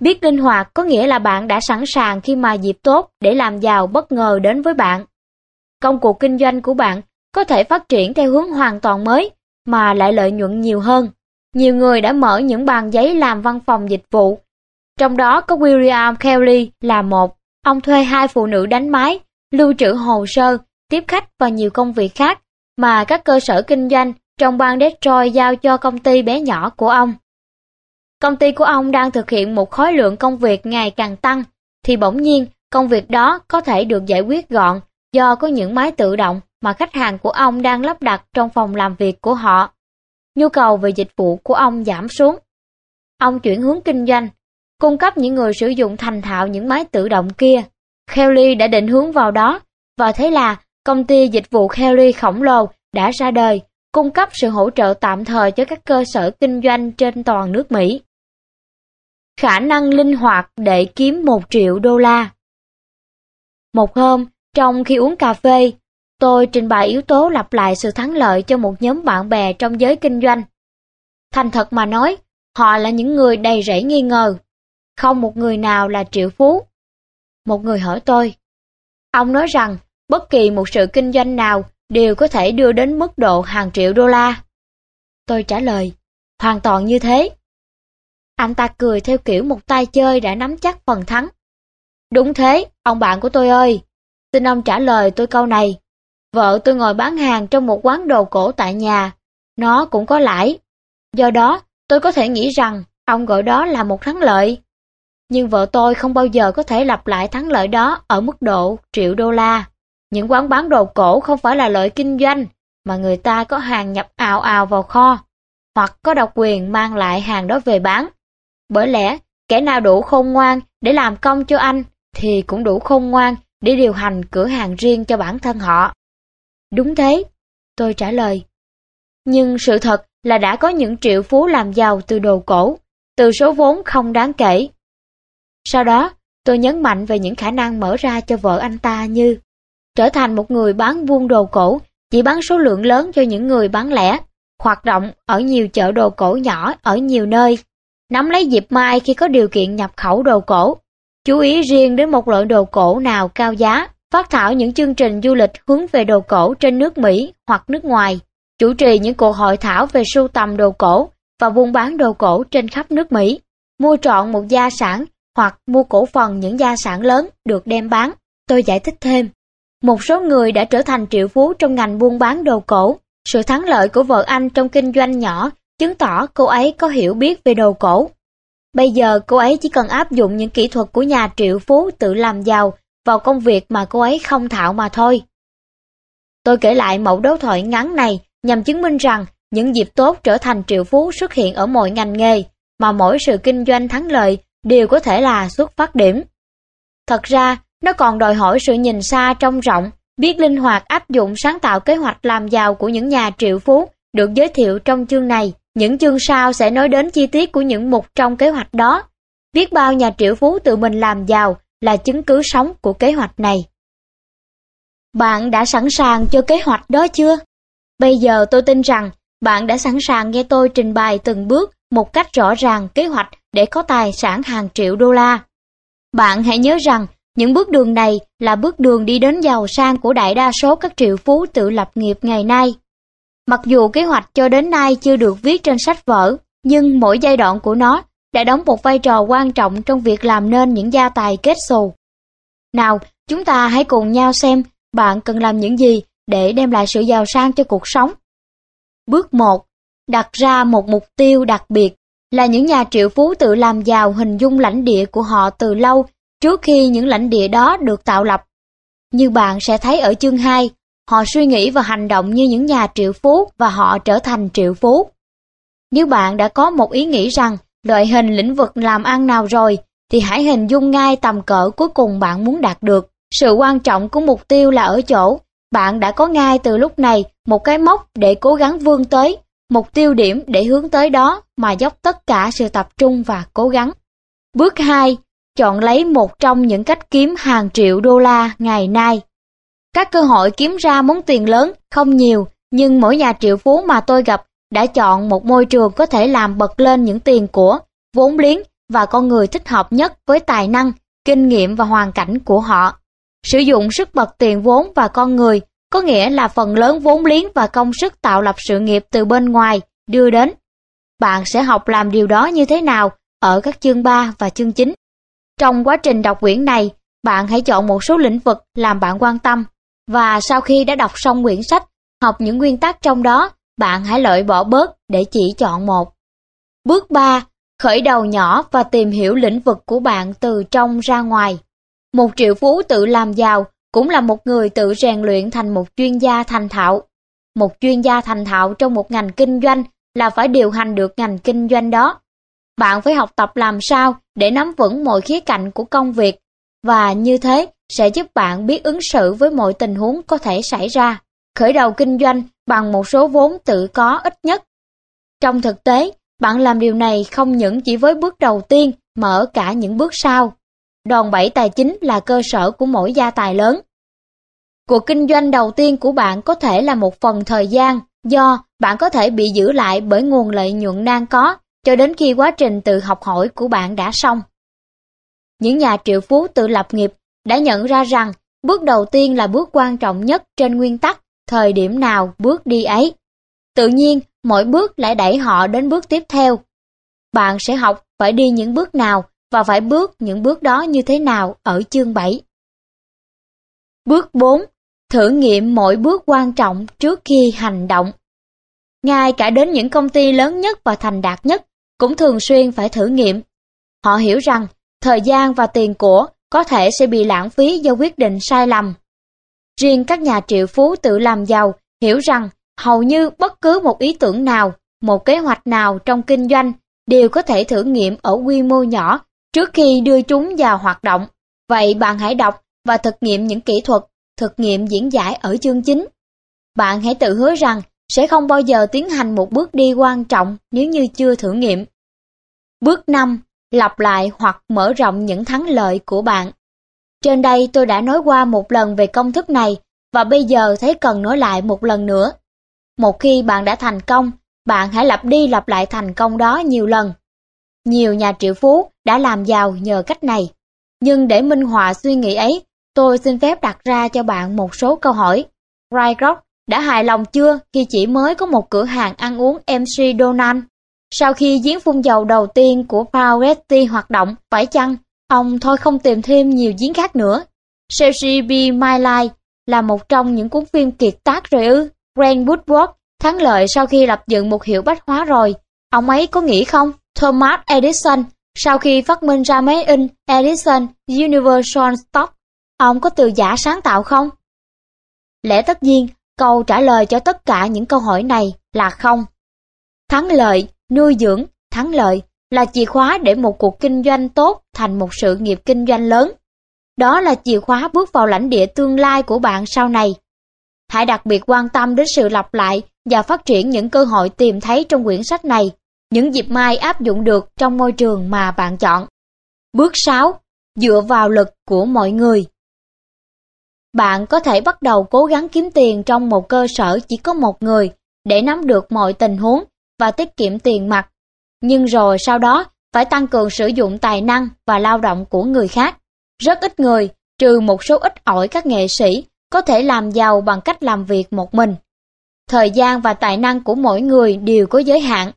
Biết linh hoạt có nghĩa là bạn đã sẵn sàng khi mà dịp tốt để làm giàu bất ngờ đến với bạn. Công cuộc kinh doanh của bạn có thể phát triển theo hướng hoàn toàn mới mà lại lợi nhuận nhiều hơn. Nhiều người đã mở những bàn giấy làm văn phòng dịch vụ. Trong đó có William Kelly là một. Ông thuê hai phụ nữ đánh máy, lưu trữ hồ sơ, tiếp khách và nhiều công việc khác mà các cơ sở kinh doanh trong bang Detroit giao cho công ty bé nhỏ của ông. Công ty của ông đang thực hiện một khối lượng công việc ngày càng tăng, thì bỗng nhiên công việc đó có thể được giải quyết gọn do có những máy tự động mà khách hàng của ông đang lắp đặt trong phòng làm việc của họ. Nhu cầu về dịch vụ của ông giảm xuống. Ông chuyển hướng kinh doanh, cung cấp những người sử dụng thành thạo những máy tự động kia. Kelly đã định hướng vào đó, và thế là công ty dịch vụ Kelly khổng lồ đã ra đời, cung cấp sự hỗ trợ tạm thời cho các cơ sở kinh doanh trên toàn nước Mỹ. Khả năng linh hoạt để kiếm một triệu đô la Một hôm, trong khi uống cà phê, tôi trình bày yếu tố lặp lại sự thắng lợi cho một nhóm bạn bè trong giới kinh doanh. Thành thật mà nói, họ là những người đầy rẫy nghi ngờ. Không một người nào là triệu phú. Một người hỏi tôi. Ông nói rằng bất kỳ một sự kinh doanh nào đều có thể đưa đến mức độ hàng triệu đô la. Tôi trả lời, hoàn toàn như thế. Anh ta cười theo kiểu một tay chơi đã nắm chắc phần thắng. Đúng thế, ông bạn của tôi ơi. Xin ông trả lời tôi câu này. Vợ tôi ngồi bán hàng trong một quán đồ cổ tại nhà. Nó cũng có lãi. Do đó, tôi có thể nghĩ rằng ông gọi đó là một thắng lợi. Nhưng vợ tôi không bao giờ có thể lặp lại thắng lợi đó ở mức độ triệu đô la. Những quán bán đồ cổ không phải là lợi kinh doanh, mà người ta có hàng nhập ào ào vào kho, hoặc có độc quyền mang lại hàng đó về bán. Bởi lẽ, kẻ nào đủ khôn ngoan để làm công cho anh, thì cũng đủ khôn ngoan để điều hành cửa hàng riêng cho bản thân họ. Đúng thế, tôi trả lời. Nhưng sự thật là đã có những triệu phú làm giàu từ đồ cổ, từ số vốn không đáng kể. Sau đó, tôi nhấn mạnh về những khả năng mở ra cho vợ anh ta như trở thành một người bán buôn đồ cổ, chỉ bán số lượng lớn cho những người bán lẻ, hoạt động ở nhiều chợ đồ cổ nhỏ ở nhiều nơi, nắm lấy dịp mai khi có điều kiện nhập khẩu đồ cổ, chú ý riêng đến một loại đồ cổ nào cao giá, phát thảo những chương trình du lịch hướng về đồ cổ trên nước Mỹ hoặc nước ngoài, chủ trì những cuộc hội thảo về sưu tầm đồ cổ và buôn bán đồ cổ trên khắp nước Mỹ, mua trọn một gia sản hoặc mua cổ phần những gia sản lớn được đem bán. Tôi giải thích thêm. Một số người đã trở thành triệu phú trong ngành buôn bán đồ cổ. Sự thắng lợi của vợ anh trong kinh doanh nhỏ chứng tỏ cô ấy có hiểu biết về đồ cổ. Bây giờ cô ấy chỉ cần áp dụng những kỹ thuật của nhà triệu phú tự làm giàu vào công việc mà cô ấy không thạo mà thôi. Tôi kể lại mẫu đấu thoại ngắn này nhằm chứng minh rằng những dịp tốt trở thành triệu phú xuất hiện ở mọi ngành nghề, mà mỗi sự kinh doanh thắng lợi đều có thể là xuất phát điểm. Thật ra, nó còn đòi hỏi sự nhìn xa trông rộng, biết linh hoạt áp dụng sáng tạo kế hoạch làm giàu của những nhà triệu phú được giới thiệu trong chương này. Những chương sau sẽ nói đến chi tiết của những mục trong kế hoạch đó. Biết bao nhà triệu phú tự mình làm giàu là chứng cứ sống của kế hoạch này. Bạn đã sẵn sàng cho kế hoạch đó chưa? Bây giờ tôi tin rằng bạn đã sẵn sàng nghe tôi trình bày từng bước một cách rõ ràng kế hoạch để có tài sản hàng triệu đô la. Bạn hãy nhớ rằng những bước đường này là bước đường đi đến giàu sang của đại đa số các triệu phú tự lập nghiệp ngày nay. Mặc dù kế hoạch cho đến nay chưa được viết trên sách vở, nhưng mỗi giai đoạn của nó đã đóng một vai trò quan trọng trong việc làm nên những gia tài kết xù. Nào, chúng ta hãy cùng nhau xem bạn cần làm những gì để đem lại sự giàu sang cho cuộc sống. Bước 1. Đặt ra một mục tiêu đặc biệt là những nhà triệu phú tự làm giàu hình dung lãnh địa của họ từ lâu trước khi những lãnh địa đó được tạo lập. Như bạn sẽ thấy ở chương 2, họ suy nghĩ và hành động như những nhà triệu phú và họ trở thành triệu phú. Nếu bạn đã có một ý nghĩ rằng loại hình lĩnh vực làm ăn nào rồi, thì hãy hình dung ngay tầm cỡ cuối cùng bạn muốn đạt được. Sự quan trọng của mục tiêu là ở chỗ, bạn đã có ngay từ lúc này một cái mốc để cố gắng vươn tới, một tiêu điểm để hướng tới đó mà dốc tất cả sự tập trung và cố gắng. Bước 2. Chọn lấy một trong những cách kiếm hàng triệu đô la ngày nay. Các cơ hội kiếm ra món tiền lớn không nhiều, nhưng mỗi nhà triệu phú mà tôi gặp đã chọn một môi trường có thể làm bật lên những tiền của, vốn liếng và con người thích hợp nhất với tài năng, kinh nghiệm và hoàn cảnh của họ. Sử dụng sức bật tiền vốn và con người có nghĩa là phần lớn vốn liếng và công sức tạo lập sự nghiệp từ bên ngoài đưa đến. Bạn sẽ học làm điều đó như thế nào ở các chương 3 và chương 9. Trong quá trình đọc quyển này, bạn hãy chọn một số lĩnh vực làm bạn quan tâm và sau khi đã đọc xong quyển sách, học những nguyên tắc trong đó, bạn hãy loại bỏ bớt để chỉ chọn một. Bước 3. Khởi đầu nhỏ và tìm hiểu lĩnh vực của bạn từ trong ra ngoài. Một triệu phú tự làm giàu cũng là một người tự rèn luyện thành một chuyên gia thành thạo. Một chuyên gia thành thạo trong một ngành kinh doanh là phải điều hành được ngành kinh doanh đó. Bạn phải học tập làm sao để nắm vững mọi khía cạnh của công việc và như thế sẽ giúp bạn biết ứng xử với mọi tình huống có thể xảy ra. Khởi đầu kinh doanh bằng một số vốn tự có ít nhất. Trong thực tế, bạn làm điều này không những chỉ với bước đầu tiên mà ở cả những bước sau. Đòn bẩy tài chính là cơ sở của mỗi gia tài lớn. Cuộc kinh doanh đầu tiên của bạn có thể là một phần thời gian do bạn có thể bị giữ lại bởi nguồn lợi nhuận đang có cho đến khi quá trình tự học hỏi của bạn đã xong. Những nhà triệu phú tự lập nghiệp đã nhận ra rằng bước đầu tiên là bước quan trọng nhất trên nguyên tắc thời điểm nào bước đi ấy. Tự nhiên, mỗi bước lại đẩy họ đến bước tiếp theo. Bạn sẽ học phải đi những bước nào và phải bước những bước đó như thế nào ở chương 7. Bước 4. Thử nghiệm mỗi bước quan trọng trước khi hành động. Ngay cả đến những công ty lớn nhất và thành đạt nhất cũng thường xuyên phải thử nghiệm. Họ hiểu rằng thời gian và tiền của có thể sẽ bị lãng phí do quyết định sai lầm. Riêng các nhà triệu phú tự làm giàu hiểu rằng hầu như bất cứ một ý tưởng nào, một kế hoạch nào trong kinh doanh đều có thể thử nghiệm ở quy mô nhỏ trước khi đưa chúng vào hoạt động. Vậy bạn hãy đọc và thực nghiệm những kỹ thuật, thực nghiệm diễn giải ở chương chính. Bạn hãy tự hứa rằng sẽ không bao giờ tiến hành một bước đi quan trọng nếu như chưa thử nghiệm. Bước 5. Lặp lại hoặc mở rộng những thắng lợi của bạn. Trên đây tôi đã nói qua một lần về công thức này và bây giờ thấy cần nói lại một lần nữa. Một khi bạn đã thành công, bạn hãy lặp đi lặp lại thành công đó nhiều lần. Nhiều nhà triệu phú đã làm giàu nhờ cách này. Nhưng để minh họa suy nghĩ ấy, tôi xin phép đặt ra cho bạn một số câu hỏi. Rycroft đã hài lòng chưa khi chỉ mới có một cửa hàng ăn uống MC Donald? Sau khi giếng phun dầu đầu tiên của Pauretti hoạt động, phải chăng ông thôi không tìm thêm nhiều giếng khác nữa? Chelsea B. My Life là một trong những cuốn phim kiệt tác rồi ư? Grand Woodward thắng lợi sau khi lập dựng một hiệu bách hóa rồi. Ông ấy có nghĩ không? Thomas Edison sau khi phát minh ra máy in Edison Universal Stock, ông có từ giả sáng tạo không? Lẽ tất nhiên, câu trả lời cho tất cả những câu hỏi này là không. Thắng lợi, nuôi dưỡng, thắng lợi là chìa khóa để một cuộc kinh doanh tốt thành một sự nghiệp kinh doanh lớn. Đó là chìa khóa bước vào lãnh địa tương lai của bạn sau này. Hãy đặc biệt quan tâm đến sự lặp lại và phát triển những cơ hội tìm thấy trong quyển sách này, những dịp mai áp dụng được trong môi trường mà bạn chọn. Bước 6. Dựa vào lực của mọi người. Bạn có thể bắt đầu cố gắng kiếm tiền trong một cơ sở chỉ có một người để nắm được mọi tình huống và tiết kiệm tiền mặt. Nhưng rồi sau đó phải tăng cường sử dụng tài năng và lao động của người khác. Rất ít người, trừ một số ít ỏi các nghệ sĩ, có thể làm giàu bằng cách làm việc một mình. Thời gian và tài năng của mỗi người đều có giới hạn.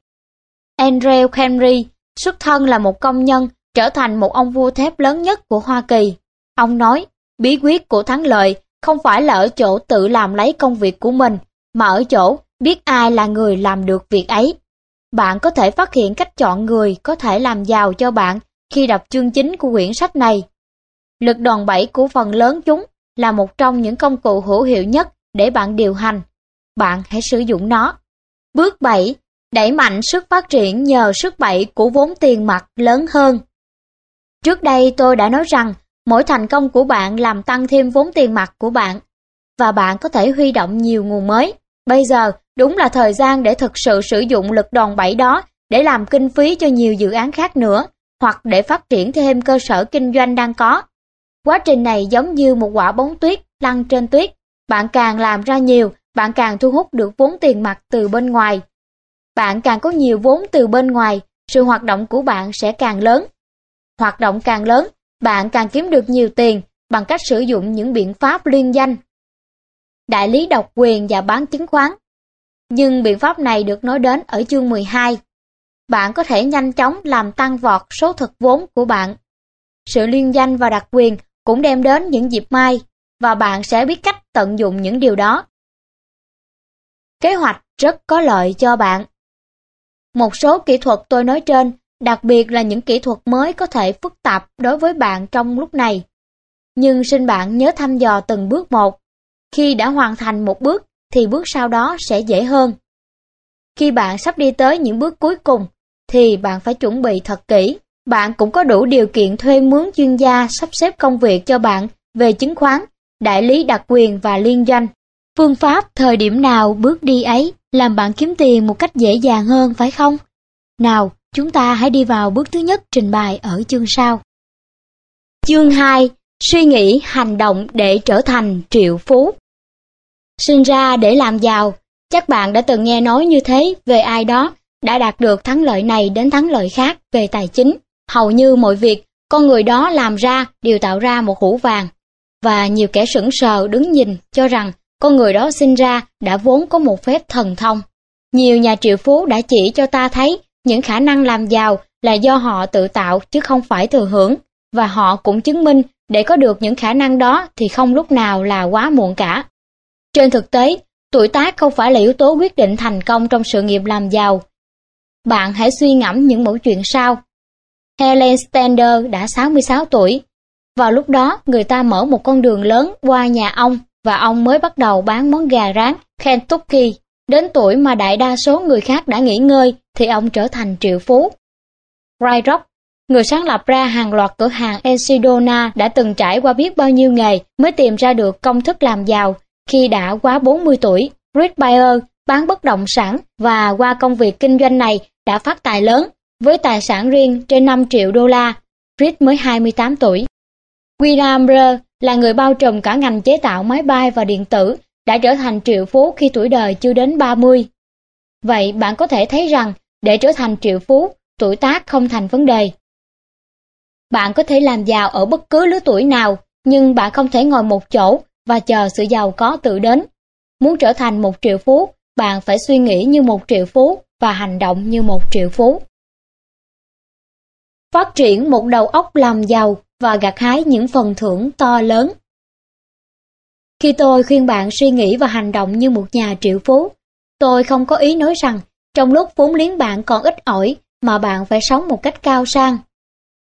Andrew Henry, xuất thân là một công nhân, trở thành một ông vua thép lớn nhất của Hoa Kỳ. Ông nói, bí quyết của thắng lợi không phải là ở chỗ tự làm lấy công việc của mình, mà ở chỗ biết ai là người làm được việc ấy. Bạn có thể phát hiện cách chọn người có thể làm giàu cho bạn khi đọc chương chính của quyển sách này. Lực đòn bẩy của phần lớn chúng là một trong những công cụ hữu hiệu nhất để bạn điều hành. Bạn hãy sử dụng nó. Bước 7. Đẩy mạnh sức phát triển nhờ sức bẩy của vốn tiền mặt lớn hơn. Trước đây tôi đã nói rằng mỗi thành công của bạn làm tăng thêm vốn tiền mặt của bạn và bạn có thể huy động nhiều nguồn mới. Bây giờ đúng là thời gian để thực sự sử dụng lực đòn bẩy đó để làm kinh phí cho nhiều dự án khác nữa hoặc để phát triển thêm cơ sở kinh doanh đang có. Quá trình này giống như một quả bóng tuyết lăn trên tuyết. Bạn càng làm ra nhiều, bạn càng thu hút được vốn tiền mặt từ bên ngoài. Bạn càng có nhiều vốn từ bên ngoài, sự hoạt động của bạn sẽ càng lớn. Hoạt động càng lớn, bạn càng kiếm được nhiều tiền bằng cách sử dụng những biện pháp liên danh. Đại lý độc quyền và bán chứng khoán. Nhưng biện pháp này được nói đến ở chương 12. Bạn có thể nhanh chóng làm tăng vọt số thực vốn của bạn. Sự liên danh và đặc quyền cũng đem đến những dịp mai và bạn sẽ biết cách tận dụng những điều đó. Kế hoạch rất có lợi cho bạn. Một số kỹ thuật tôi nói trên, đặc biệt là những kỹ thuật mới có thể phức tạp đối với bạn trong lúc này. Nhưng xin bạn nhớ thăm dò từng bước một. Khi đã hoàn thành một bước thì bước sau đó sẽ dễ hơn. Khi bạn sắp đi tới những bước cuối cùng thì bạn phải chuẩn bị thật kỹ. Bạn cũng có đủ điều kiện thuê mướn chuyên gia sắp xếp công việc cho bạn về chứng khoán, đại lý đặc quyền và liên doanh. Phương pháp thời điểm nào bước đi ấy làm bạn kiếm tiền một cách dễ dàng hơn phải không? Nào, chúng ta hãy đi vào bước thứ nhất trình bày ở chương sau. Chương 2. Suy nghĩ hành động để trở thành triệu phú. Sinh ra để làm giàu, chắc bạn đã từng nghe nói như thế về ai đó đã đạt được thắng lợi này đến thắng lợi khác về tài chính. Hầu như mọi việc con người đó làm ra đều tạo ra một hũ vàng. Và nhiều kẻ sững sờ đứng nhìn cho rằng con người đó sinh ra đã vốn có một phép thần thông. Nhiều nhà triệu phú đã chỉ cho ta thấy những khả năng làm giàu là do họ tự tạo chứ không phải thừa hưởng. Và họ cũng chứng minh để có được những khả năng đó thì không lúc nào là quá muộn cả. Trên thực tế, tuổi tác không phải là yếu tố quyết định thành công trong sự nghiệp làm giàu. Bạn hãy suy ngẫm những mẫu chuyện sau. Helen Stender đã 66 tuổi. Vào lúc đó, người ta mở một con đường lớn qua nhà ông và ông mới bắt đầu bán món gà rán Kentucky. Đến tuổi mà đại đa số người khác đã nghỉ ngơi thì ông trở thành triệu phú. Rock, người sáng lập ra hàng loạt cửa hàng Encidona đã từng trải qua biết bao nhiêu nghề mới tìm ra được công thức làm giàu khi đã quá 40 tuổi. Rick Bayer bán bất động sản và qua công việc kinh doanh này đã phát tài lớn với tài sản riêng trên 5 triệu đô la. Rick mới 28 tuổi. William Burr là người bao trùm cả ngành chế tạo máy bay và điện tử đã trở thành triệu phú khi tuổi đời chưa đến 30. Vậy bạn có thể thấy rằng để trở thành triệu phú, tuổi tác không thành vấn đề. Bạn có thể làm giàu ở bất cứ lứa tuổi nào, nhưng bạn không thể ngồi một chỗ và chờ sự giàu có tự đến. Muốn trở thành một triệu phú, bạn phải suy nghĩ như một triệu phú và hành động như một triệu phú. Phát triển một đầu óc làm giàu và gặt hái những phần thưởng to lớn. Khi tôi khuyên bạn suy nghĩ và hành động như một nhà triệu phú, tôi không có ý nói rằng trong lúc vốn liếng bạn còn ít ỏi mà bạn phải sống một cách cao sang.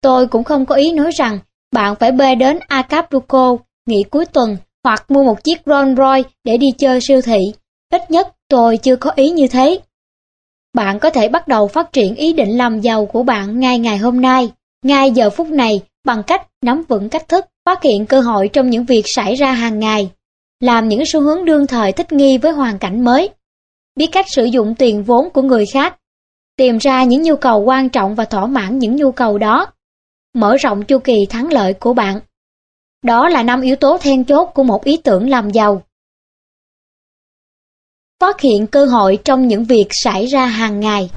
Tôi cũng không có ý nói rằng bạn phải bê đến Acapulco nghỉ cuối tuần hoặc mua một chiếc Rolls Royce để đi chơi siêu thị. Ít nhất tôi chưa có ý như thế. Bạn có thể bắt đầu phát triển ý định làm giàu của bạn ngay ngày hôm nay, ngay giờ phút này bằng cách nắm vững cách thức, phát hiện cơ hội trong những việc xảy ra hàng ngày, làm những xu hướng đương thời thích nghi với hoàn cảnh mới, biết cách sử dụng tiền vốn của người khác, tìm ra những nhu cầu quan trọng và thỏa mãn những nhu cầu đó, mở rộng chu kỳ thắng lợi của bạn. Đó là năm yếu tố then chốt của một ý tưởng làm giàu. Phát hiện cơ hội trong những việc xảy ra hàng ngày.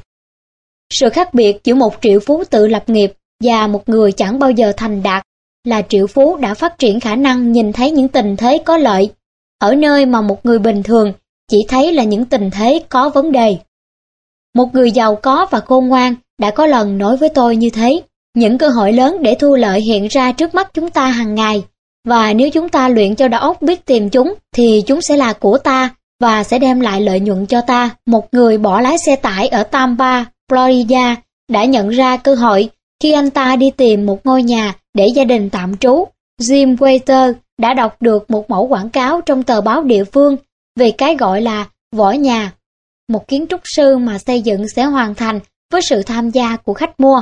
Sự khác biệt giữa một triệu phú tự lập nghiệp và một người chẳng bao giờ thành đạt là triệu phú đã phát triển khả năng nhìn thấy những tình thế có lợi, ở nơi mà một người bình thường chỉ thấy là những tình thế có vấn đề. Một người giàu có và khôn ngoan đã có lần nói với tôi như thế, những cơ hội lớn để thu lợi hiện ra trước mắt chúng ta hàng ngày, và nếu chúng ta luyện cho đầu óc biết tìm chúng thì chúng sẽ là của ta và sẽ đem lại lợi nhuận cho ta. Một người bỏ lái xe tải ở Tampa, Florida đã nhận ra cơ hội khi anh ta đi tìm một ngôi nhà để gia đình tạm trú. Jim Waiter đã đọc được một mẫu quảng cáo trong tờ báo địa phương về cái gọi là vỏ nhà. Một kiến trúc sư mà xây dựng sẽ hoàn thành với sự tham gia của khách mua.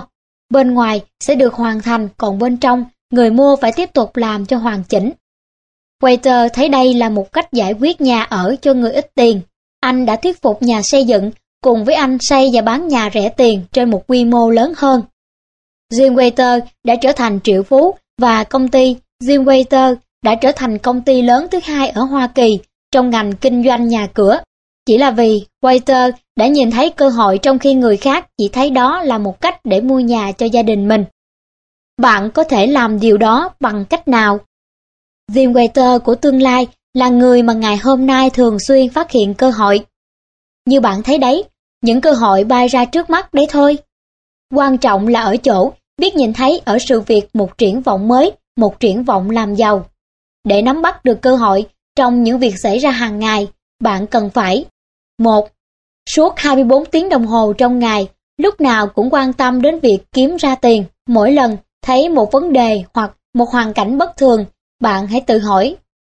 Bên ngoài sẽ được hoàn thành, còn bên trong, người mua phải tiếp tục làm cho hoàn chỉnh. Waiter thấy đây là một cách giải quyết nhà ở cho người ít tiền. Anh đã thuyết phục nhà xây dựng cùng với anh xây và bán nhà rẻ tiền trên một quy mô lớn hơn. Jim Waiter đã trở thành triệu phú và công ty Jim Waiter đã trở thành công ty lớn thứ hai ở Hoa Kỳ trong ngành kinh doanh nhà cửa. Chỉ là vì Waiter đã nhìn thấy cơ hội trong khi người khác chỉ thấy đó là một cách để mua nhà cho gia đình mình. Bạn có thể làm điều đó bằng cách nào? Jim Waiter của tương lai là người mà ngày hôm nay thường xuyên phát hiện cơ hội. Như bạn thấy đấy, những cơ hội bay ra trước mắt đấy thôi. Quan trọng là ở chỗ biết nhìn thấy ở sự việc một triển vọng mới, một triển vọng làm giàu. Để nắm bắt được cơ hội trong những việc xảy ra hàng ngày, bạn cần phải một Suốt 24 tiếng đồng hồ trong ngày, lúc nào cũng quan tâm đến việc kiếm ra tiền. Mỗi lần thấy một vấn đề hoặc một hoàn cảnh bất thường, bạn hãy tự hỏi,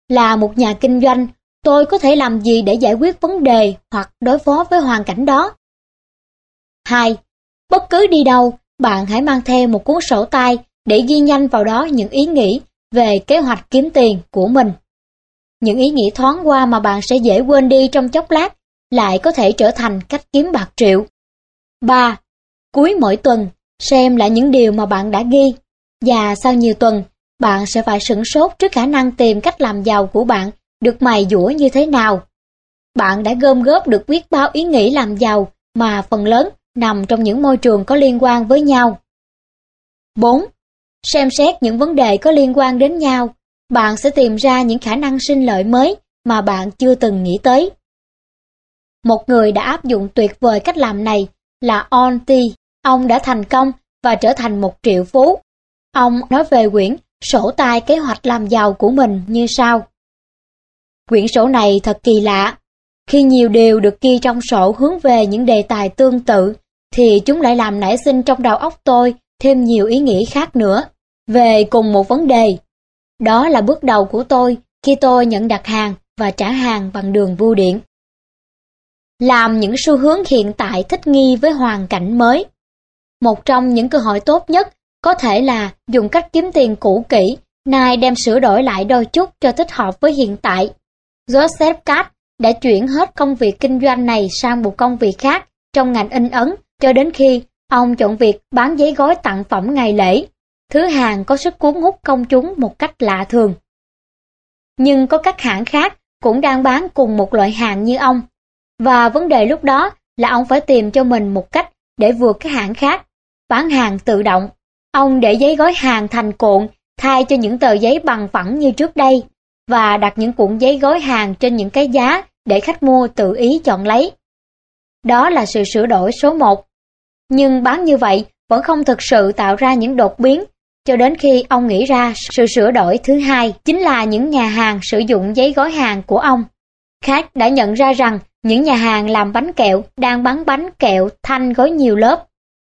là một nhà kinh doanh, tôi có thể làm gì để giải quyết vấn đề hoặc đối phó với hoàn cảnh đó? 2. Bất cứ đi đâu, bạn hãy mang theo một cuốn sổ tay để ghi nhanh vào đó những ý nghĩ về kế hoạch kiếm tiền của mình. Những ý nghĩ thoáng qua mà bạn sẽ dễ quên đi trong chốc lát lại có thể trở thành cách kiếm bạc triệu. 3. Cuối mỗi tuần, xem lại những điều mà bạn đã ghi. Và sau nhiều tuần, bạn sẽ phải sửng sốt trước khả năng tìm cách làm giàu của bạn được mài dũa như thế nào. Bạn đã gom góp được biết bao ý nghĩ làm giàu mà phần lớn nằm trong những môi trường có liên quan với nhau. 4. Xem xét những vấn đề có liên quan đến nhau, bạn sẽ tìm ra những khả năng sinh lợi mới mà bạn chưa từng nghĩ tới. Một người đã áp dụng tuyệt vời cách làm này là Onti. Ông đã thành công và trở thành một triệu phú. Ông nói về quyển sổ tay kế hoạch làm giàu của mình như sau. Quyển sổ này thật kỳ lạ. Khi nhiều điều được ghi trong sổ hướng về những đề tài tương tự, thì chúng lại làm nảy sinh trong đầu óc tôi thêm nhiều ý nghĩ khác nữa, về cùng một vấn đề. Đó là bước đầu của tôi khi tôi nhận đặt hàng và trả hàng bằng đường bưu điện. Làm những xu hướng hiện tại thích nghi với hoàn cảnh mới. Một trong những cơ hội tốt nhất Có thể là dùng cách kiếm tiền cũ kỹ, nay đem sửa đổi lại đôi chút cho thích hợp với hiện tại. Joseph Katz đã chuyển hết công việc kinh doanh này sang một công việc khác trong ngành in ấn cho đến khi ông chọn việc bán giấy gói tặng phẩm ngày lễ. Thứ hàng có sức cuốn hút công chúng một cách lạ thường. Nhưng có các hãng khác cũng đang bán cùng một loại hàng như ông. Và vấn đề lúc đó là ông phải tìm cho mình một cách để vượt các hãng khác, bán hàng tự động. Ông để giấy gói hàng thành cuộn thay cho những tờ giấy bằng phẳng như trước đây và đặt những cuộn giấy gói hàng trên những cái giá để khách mua tự ý chọn lấy. Đó là sự sửa đổi số 1. Nhưng bán như vậy vẫn không thực sự tạo ra những đột biến cho đến khi ông nghĩ ra sự sửa đổi thứ hai, chính là những nhà hàng sử dụng giấy gói hàng của ông. Khác đã nhận ra rằng những nhà hàng làm bánh kẹo đang bán bánh kẹo thanh gói nhiều lớp.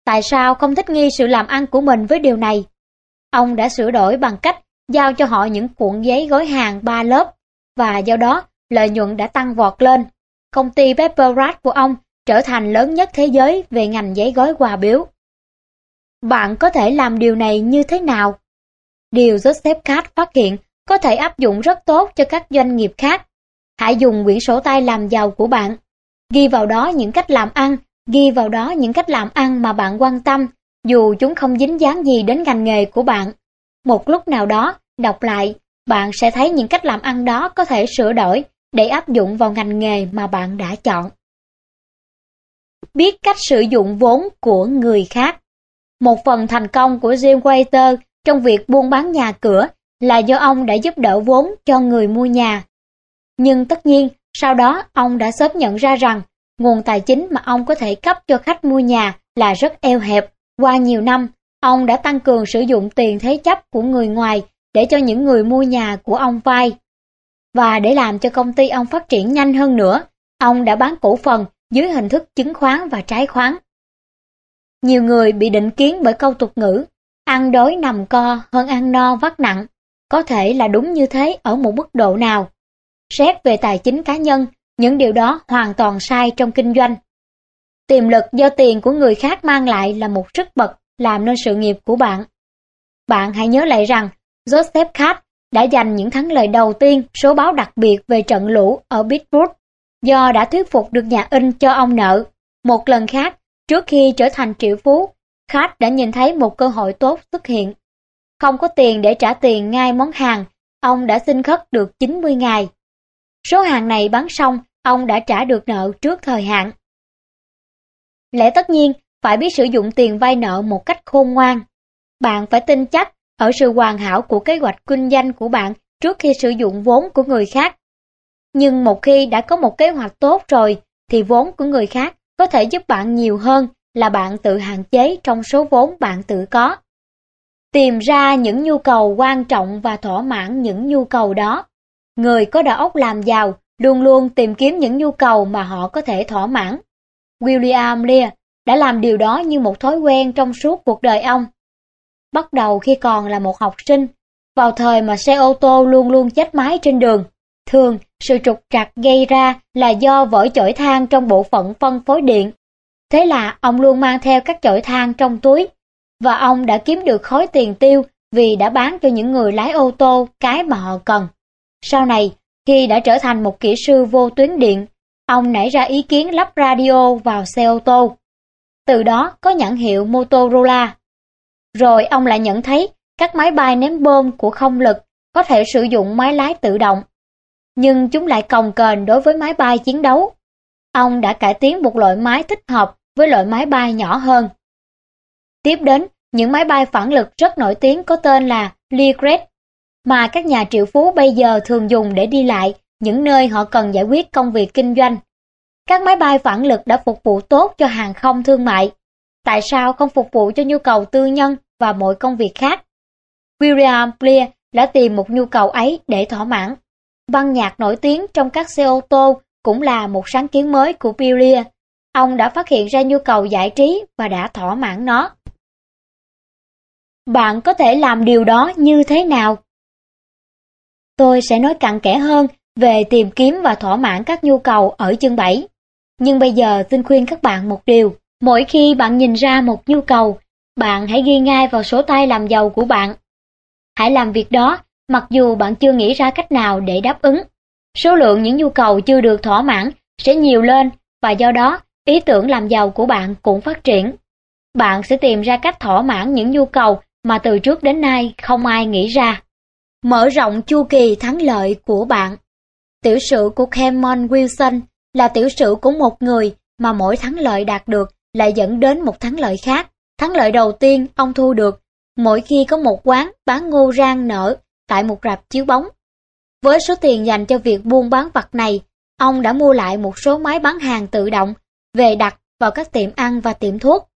Tại sao không thích nghi sự làm ăn của mình với điều này? Ông đã sửa đổi bằng cách giao cho họ những cuộn giấy gói hàng ba lớp, và do đó lợi nhuận đã tăng vọt lên. Công ty Pepper Rat của ông trở thành lớn nhất thế giới về ngành giấy gói quà biếu. Bạn có thể làm điều này như thế nào? Điều Joseph Katz phát hiện có thể áp dụng rất tốt cho các doanh nghiệp khác. Hãy dùng quyển sổ tay làm giàu của bạn. Ghi vào đó những cách làm ăn, ghi vào đó những cách làm ăn mà bạn quan tâm, dù chúng không dính dáng gì đến ngành nghề của bạn. Một lúc nào đó, đọc lại, bạn sẽ thấy những cách làm ăn đó có thể sửa đổi để áp dụng vào ngành nghề mà bạn đã chọn. Biết cách sử dụng vốn của người khác một phần thành công của Jim Waiter trong việc buôn bán nhà cửa là do ông đã giúp đỡ vốn cho người mua nhà. Nhưng tất nhiên, sau đó ông đã sớm nhận ra rằng nguồn tài chính mà ông có thể cấp cho khách mua nhà là rất eo hẹp. Qua nhiều năm, ông đã tăng cường sử dụng tiền thế chấp của người ngoài để cho những người mua nhà của ông vay. Và để làm cho công ty ông phát triển nhanh hơn nữa, ông đã bán cổ phần dưới hình thức chứng khoán và trái khoán. Nhiều người bị định kiến bởi câu tục ngữ, ăn đói nằm co hơn ăn no vắt nặng. Có thể là đúng như thế ở một mức độ nào. Xét về tài chính cá nhân, những điều đó hoàn toàn sai trong kinh doanh. Tiềm lực do tiền của người khác mang lại là một sức bật làm nên sự nghiệp của bạn. Bạn hãy nhớ lại rằng Joseph Katz đã giành những thắng lợi đầu tiên số báo đặc biệt về trận lũ ở Pittsburgh do đã thuyết phục được nhà in cho ông nợ. Một lần khác, Trước khi trở thành triệu phú, khách đã nhìn thấy một cơ hội tốt xuất hiện. Không có tiền để trả tiền ngay món hàng, ông đã xin khất được 90 ngày. Số hàng này bán xong, ông đã trả được nợ trước thời hạn. Lẽ tất nhiên, phải biết sử dụng tiền vay nợ một cách khôn ngoan. Bạn phải tin chắc ở sự hoàn hảo của kế hoạch kinh doanh của bạn trước khi sử dụng vốn của người khác. Nhưng một khi đã có một kế hoạch tốt rồi, thì vốn của người khác có thể giúp bạn nhiều hơn là bạn tự hạn chế trong số vốn bạn tự có. Tìm ra những nhu cầu quan trọng và thỏa mãn những nhu cầu đó. Người có đầu óc làm giàu luôn luôn tìm kiếm những nhu cầu mà họ có thể thỏa mãn. William Lear đã làm điều đó như một thói quen trong suốt cuộc đời ông. Bắt đầu khi còn là một học sinh, vào thời mà xe ô tô luôn luôn chết máy trên đường, Thường, sự trục trặc gây ra là do vỡ chổi than trong bộ phận phân phối điện. Thế là ông luôn mang theo các chổi than trong túi, và ông đã kiếm được khối tiền tiêu vì đã bán cho những người lái ô tô cái mà họ cần. Sau này, khi đã trở thành một kỹ sư vô tuyến điện, ông nảy ra ý kiến lắp radio vào xe ô tô. Từ đó có nhãn hiệu Motorola. Rồi ông lại nhận thấy các máy bay ném bom của không lực có thể sử dụng máy lái tự động nhưng chúng lại cồng kềnh đối với máy bay chiến đấu. Ông đã cải tiến một loại máy thích hợp với loại máy bay nhỏ hơn. Tiếp đến, những máy bay phản lực rất nổi tiếng có tên là Learjet, mà các nhà triệu phú bây giờ thường dùng để đi lại những nơi họ cần giải quyết công việc kinh doanh. Các máy bay phản lực đã phục vụ tốt cho hàng không thương mại. Tại sao không phục vụ cho nhu cầu tư nhân và mọi công việc khác? William Blair đã tìm một nhu cầu ấy để thỏa mãn. Băng nhạc nổi tiếng trong các xe ô tô cũng là một sáng kiến mới của Pillier. Ông đã phát hiện ra nhu cầu giải trí và đã thỏa mãn nó. Bạn có thể làm điều đó như thế nào? Tôi sẽ nói cặn kẽ hơn về tìm kiếm và thỏa mãn các nhu cầu ở chương 7. Nhưng bây giờ xin khuyên các bạn một điều, mỗi khi bạn nhìn ra một nhu cầu, bạn hãy ghi ngay vào số tay làm giàu của bạn. Hãy làm việc đó mặc dù bạn chưa nghĩ ra cách nào để đáp ứng. Số lượng những nhu cầu chưa được thỏa mãn sẽ nhiều lên và do đó, ý tưởng làm giàu của bạn cũng phát triển. Bạn sẽ tìm ra cách thỏa mãn những nhu cầu mà từ trước đến nay không ai nghĩ ra. Mở rộng chu kỳ thắng lợi của bạn Tiểu sử của Cameron Wilson là tiểu sử của một người mà mỗi thắng lợi đạt được lại dẫn đến một thắng lợi khác. Thắng lợi đầu tiên ông thu được, mỗi khi có một quán bán ngô rang nở tại một rạp chiếu bóng. Với số tiền dành cho việc buôn bán vật này, ông đã mua lại một số máy bán hàng tự động về đặt vào các tiệm ăn và tiệm thuốc.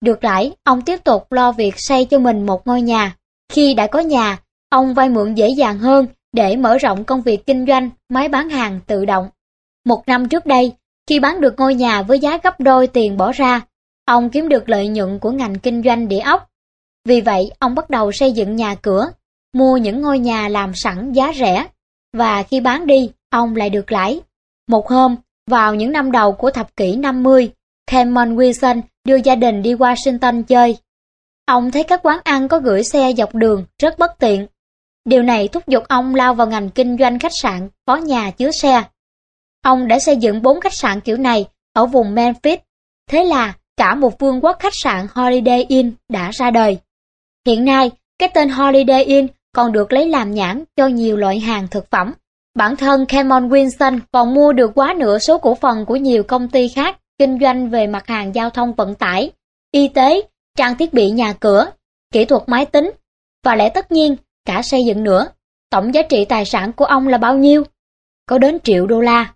Được lãi, ông tiếp tục lo việc xây cho mình một ngôi nhà. Khi đã có nhà, ông vay mượn dễ dàng hơn để mở rộng công việc kinh doanh máy bán hàng tự động. Một năm trước đây, khi bán được ngôi nhà với giá gấp đôi tiền bỏ ra, ông kiếm được lợi nhuận của ngành kinh doanh địa ốc. Vì vậy, ông bắt đầu xây dựng nhà cửa, mua những ngôi nhà làm sẵn giá rẻ, và khi bán đi, ông lại được lãi. Một hôm, vào những năm đầu của thập kỷ 50, Cameron Wilson đưa gia đình đi Washington chơi. Ông thấy các quán ăn có gửi xe dọc đường rất bất tiện. Điều này thúc giục ông lao vào ngành kinh doanh khách sạn, có nhà chứa xe. Ông đã xây dựng bốn khách sạn kiểu này ở vùng Memphis. Thế là cả một vương quốc khách sạn Holiday Inn đã ra đời. Hiện nay, cái tên Holiday Inn còn được lấy làm nhãn cho nhiều loại hàng thực phẩm. Bản thân Cameron Wilson còn mua được quá nửa số cổ phần của nhiều công ty khác kinh doanh về mặt hàng giao thông vận tải, y tế, trang thiết bị nhà cửa, kỹ thuật máy tính và lẽ tất nhiên cả xây dựng nữa. Tổng giá trị tài sản của ông là bao nhiêu? Có đến triệu đô la.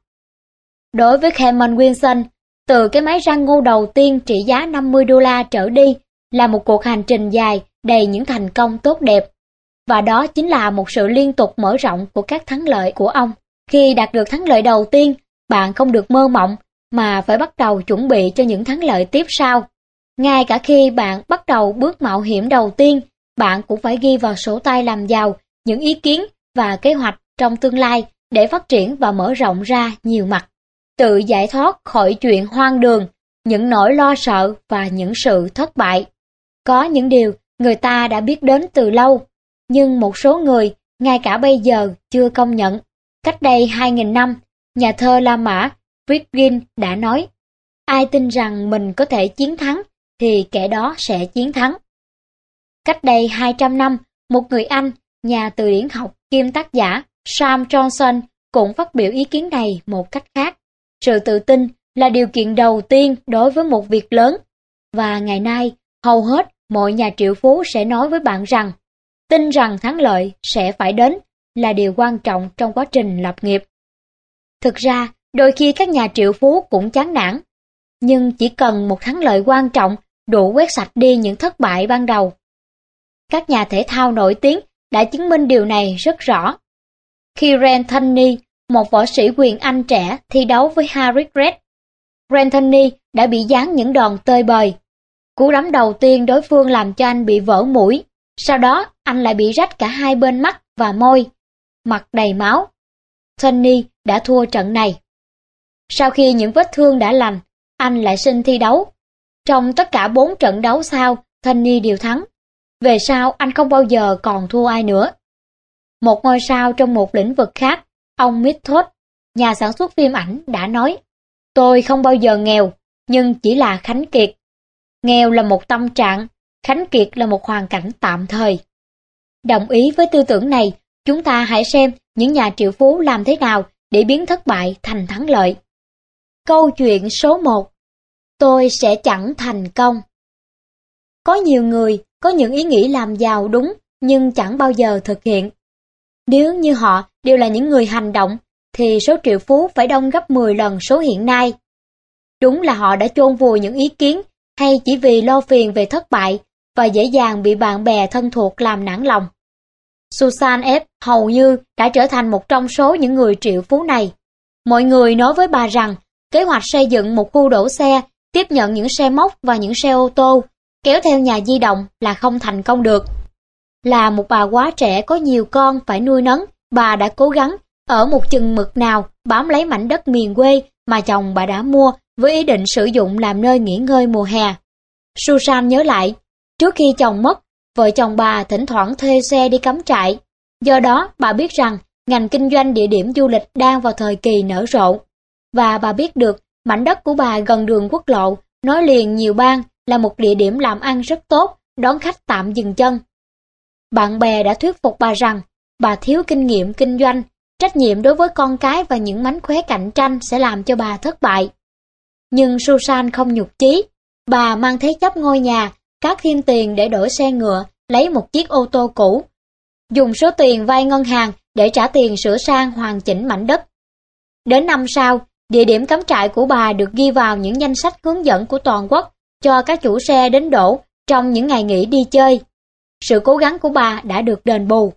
Đối với Cameron Wilson, từ cái máy răng ngô đầu tiên trị giá 50 đô la trở đi là một cuộc hành trình dài đầy những thành công tốt đẹp. Và đó chính là một sự liên tục mở rộng của các thắng lợi của ông. Khi đạt được thắng lợi đầu tiên, bạn không được mơ mộng mà phải bắt đầu chuẩn bị cho những thắng lợi tiếp sau. Ngay cả khi bạn bắt đầu bước mạo hiểm đầu tiên, bạn cũng phải ghi vào sổ tay làm giàu những ý kiến và kế hoạch trong tương lai để phát triển và mở rộng ra nhiều mặt. Tự giải thoát khỏi chuyện hoang đường, những nỗi lo sợ và những sự thất bại. Có những điều người ta đã biết đến từ lâu, nhưng một số người ngay cả bây giờ chưa công nhận. Cách đây 2.000 năm, nhà thơ La Mã Friedkin đã nói, ai tin rằng mình có thể chiến thắng thì kẻ đó sẽ chiến thắng. Cách đây 200 năm, một người Anh, nhà từ điển học kiêm tác giả Sam Johnson cũng phát biểu ý kiến này một cách khác. Sự tự tin là điều kiện đầu tiên đối với một việc lớn. Và ngày nay, hầu hết mọi nhà triệu phú sẽ nói với bạn rằng tin rằng thắng lợi sẽ phải đến là điều quan trọng trong quá trình lập nghiệp. Thực ra, đôi khi các nhà triệu phú cũng chán nản, nhưng chỉ cần một thắng lợi quan trọng đủ quét sạch đi những thất bại ban đầu. Các nhà thể thao nổi tiếng đã chứng minh điều này rất rõ. Khi Ren Renthony, một võ sĩ quyền Anh trẻ, thi đấu với Harry Red, Ren Renthony đã bị giáng những đòn tơi bời. Cú đấm đầu tiên đối phương làm cho anh bị vỡ mũi, sau đó anh lại bị rách cả hai bên mắt và môi, mặt đầy máu. Tony đã thua trận này. Sau khi những vết thương đã lành, anh lại xin thi đấu. Trong tất cả bốn trận đấu sau, Tony đều thắng. Về sau anh không bao giờ còn thua ai nữa. Một ngôi sao trong một lĩnh vực khác, ông Mithod, nhà sản xuất phim ảnh đã nói Tôi không bao giờ nghèo, nhưng chỉ là khánh kiệt. Nghèo là một tâm trạng, khánh kiệt là một hoàn cảnh tạm thời. Đồng ý với tư tưởng này, chúng ta hãy xem những nhà triệu phú làm thế nào để biến thất bại thành thắng lợi. Câu chuyện số 1 Tôi sẽ chẳng thành công Có nhiều người có những ý nghĩ làm giàu đúng nhưng chẳng bao giờ thực hiện. Nếu như họ đều là những người hành động thì số triệu phú phải đông gấp 10 lần số hiện nay. Đúng là họ đã chôn vùi những ý kiến hay chỉ vì lo phiền về thất bại và dễ dàng bị bạn bè thân thuộc làm nản lòng. Susan F. hầu như đã trở thành một trong số những người triệu phú này. Mọi người nói với bà rằng kế hoạch xây dựng một khu đổ xe, tiếp nhận những xe móc và những xe ô tô, kéo theo nhà di động là không thành công được. Là một bà quá trẻ có nhiều con phải nuôi nấng, bà đã cố gắng ở một chừng mực nào bám lấy mảnh đất miền quê mà chồng bà đã mua với ý định sử dụng làm nơi nghỉ ngơi mùa hè. Susan nhớ lại, Trước khi chồng mất, vợ chồng bà thỉnh thoảng thuê xe đi cắm trại. Do đó, bà biết rằng ngành kinh doanh địa điểm du lịch đang vào thời kỳ nở rộ. Và bà biết được mảnh đất của bà gần đường quốc lộ, nối liền nhiều bang là một địa điểm làm ăn rất tốt, đón khách tạm dừng chân. Bạn bè đã thuyết phục bà rằng bà thiếu kinh nghiệm kinh doanh, trách nhiệm đối với con cái và những mánh khóe cạnh tranh sẽ làm cho bà thất bại. Nhưng Susan không nhục chí, bà mang thế chấp ngôi nhà, cắt thêm tiền để đổi xe ngựa, lấy một chiếc ô tô cũ, dùng số tiền vay ngân hàng để trả tiền sửa sang hoàn chỉnh mảnh đất. Đến năm sau, địa điểm cắm trại của bà được ghi vào những danh sách hướng dẫn của toàn quốc cho các chủ xe đến đổ trong những ngày nghỉ đi chơi. Sự cố gắng của bà đã được đền bù.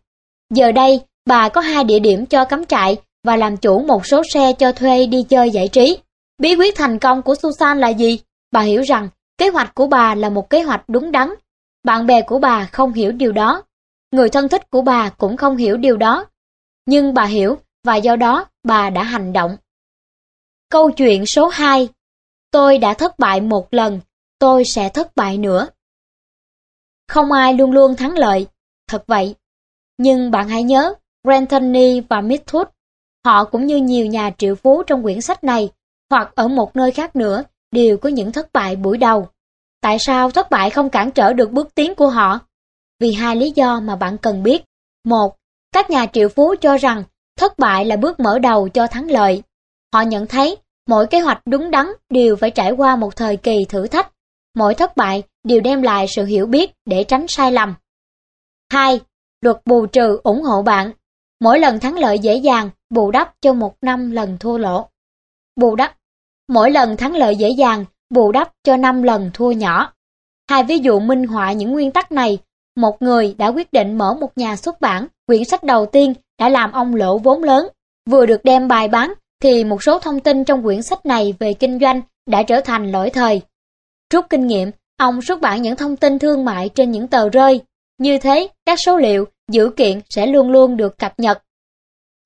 Giờ đây, bà có hai địa điểm cho cắm trại và làm chủ một số xe cho thuê đi chơi giải trí. Bí quyết thành công của Susan là gì? Bà hiểu rằng kế hoạch của bà là một kế hoạch đúng đắn. Bạn bè của bà không hiểu điều đó. Người thân thích của bà cũng không hiểu điều đó. Nhưng bà hiểu và do đó bà đã hành động. Câu chuyện số 2 Tôi đã thất bại một lần, tôi sẽ thất bại nữa. Không ai luôn luôn thắng lợi, thật vậy. Nhưng bạn hãy nhớ, Grantony và Mithwood, họ cũng như nhiều nhà triệu phú trong quyển sách này, hoặc ở một nơi khác nữa, đều có những thất bại buổi đầu. Tại sao thất bại không cản trở được bước tiến của họ? Vì hai lý do mà bạn cần biết. Một, các nhà triệu phú cho rằng thất bại là bước mở đầu cho thắng lợi. Họ nhận thấy mỗi kế hoạch đúng đắn đều phải trải qua một thời kỳ thử thách. Mỗi thất bại đều đem lại sự hiểu biết để tránh sai lầm. 2. Luật bù trừ ủng hộ bạn. Mỗi lần thắng lợi dễ dàng bù đắp cho một năm lần thua lỗ. Bù đắp. Mỗi lần thắng lợi dễ dàng bù đắp cho năm lần thua nhỏ. Hai ví dụ minh họa những nguyên tắc này. Một người đã quyết định mở một nhà xuất bản, quyển sách đầu tiên đã làm ông lỗ vốn lớn. Vừa được đem bài bán thì một số thông tin trong quyển sách này về kinh doanh đã trở thành lỗi thời. Rút kinh nghiệm, ông xuất bản những thông tin thương mại trên những tờ rơi. Như thế, các số liệu, dữ kiện sẽ luôn luôn được cập nhật.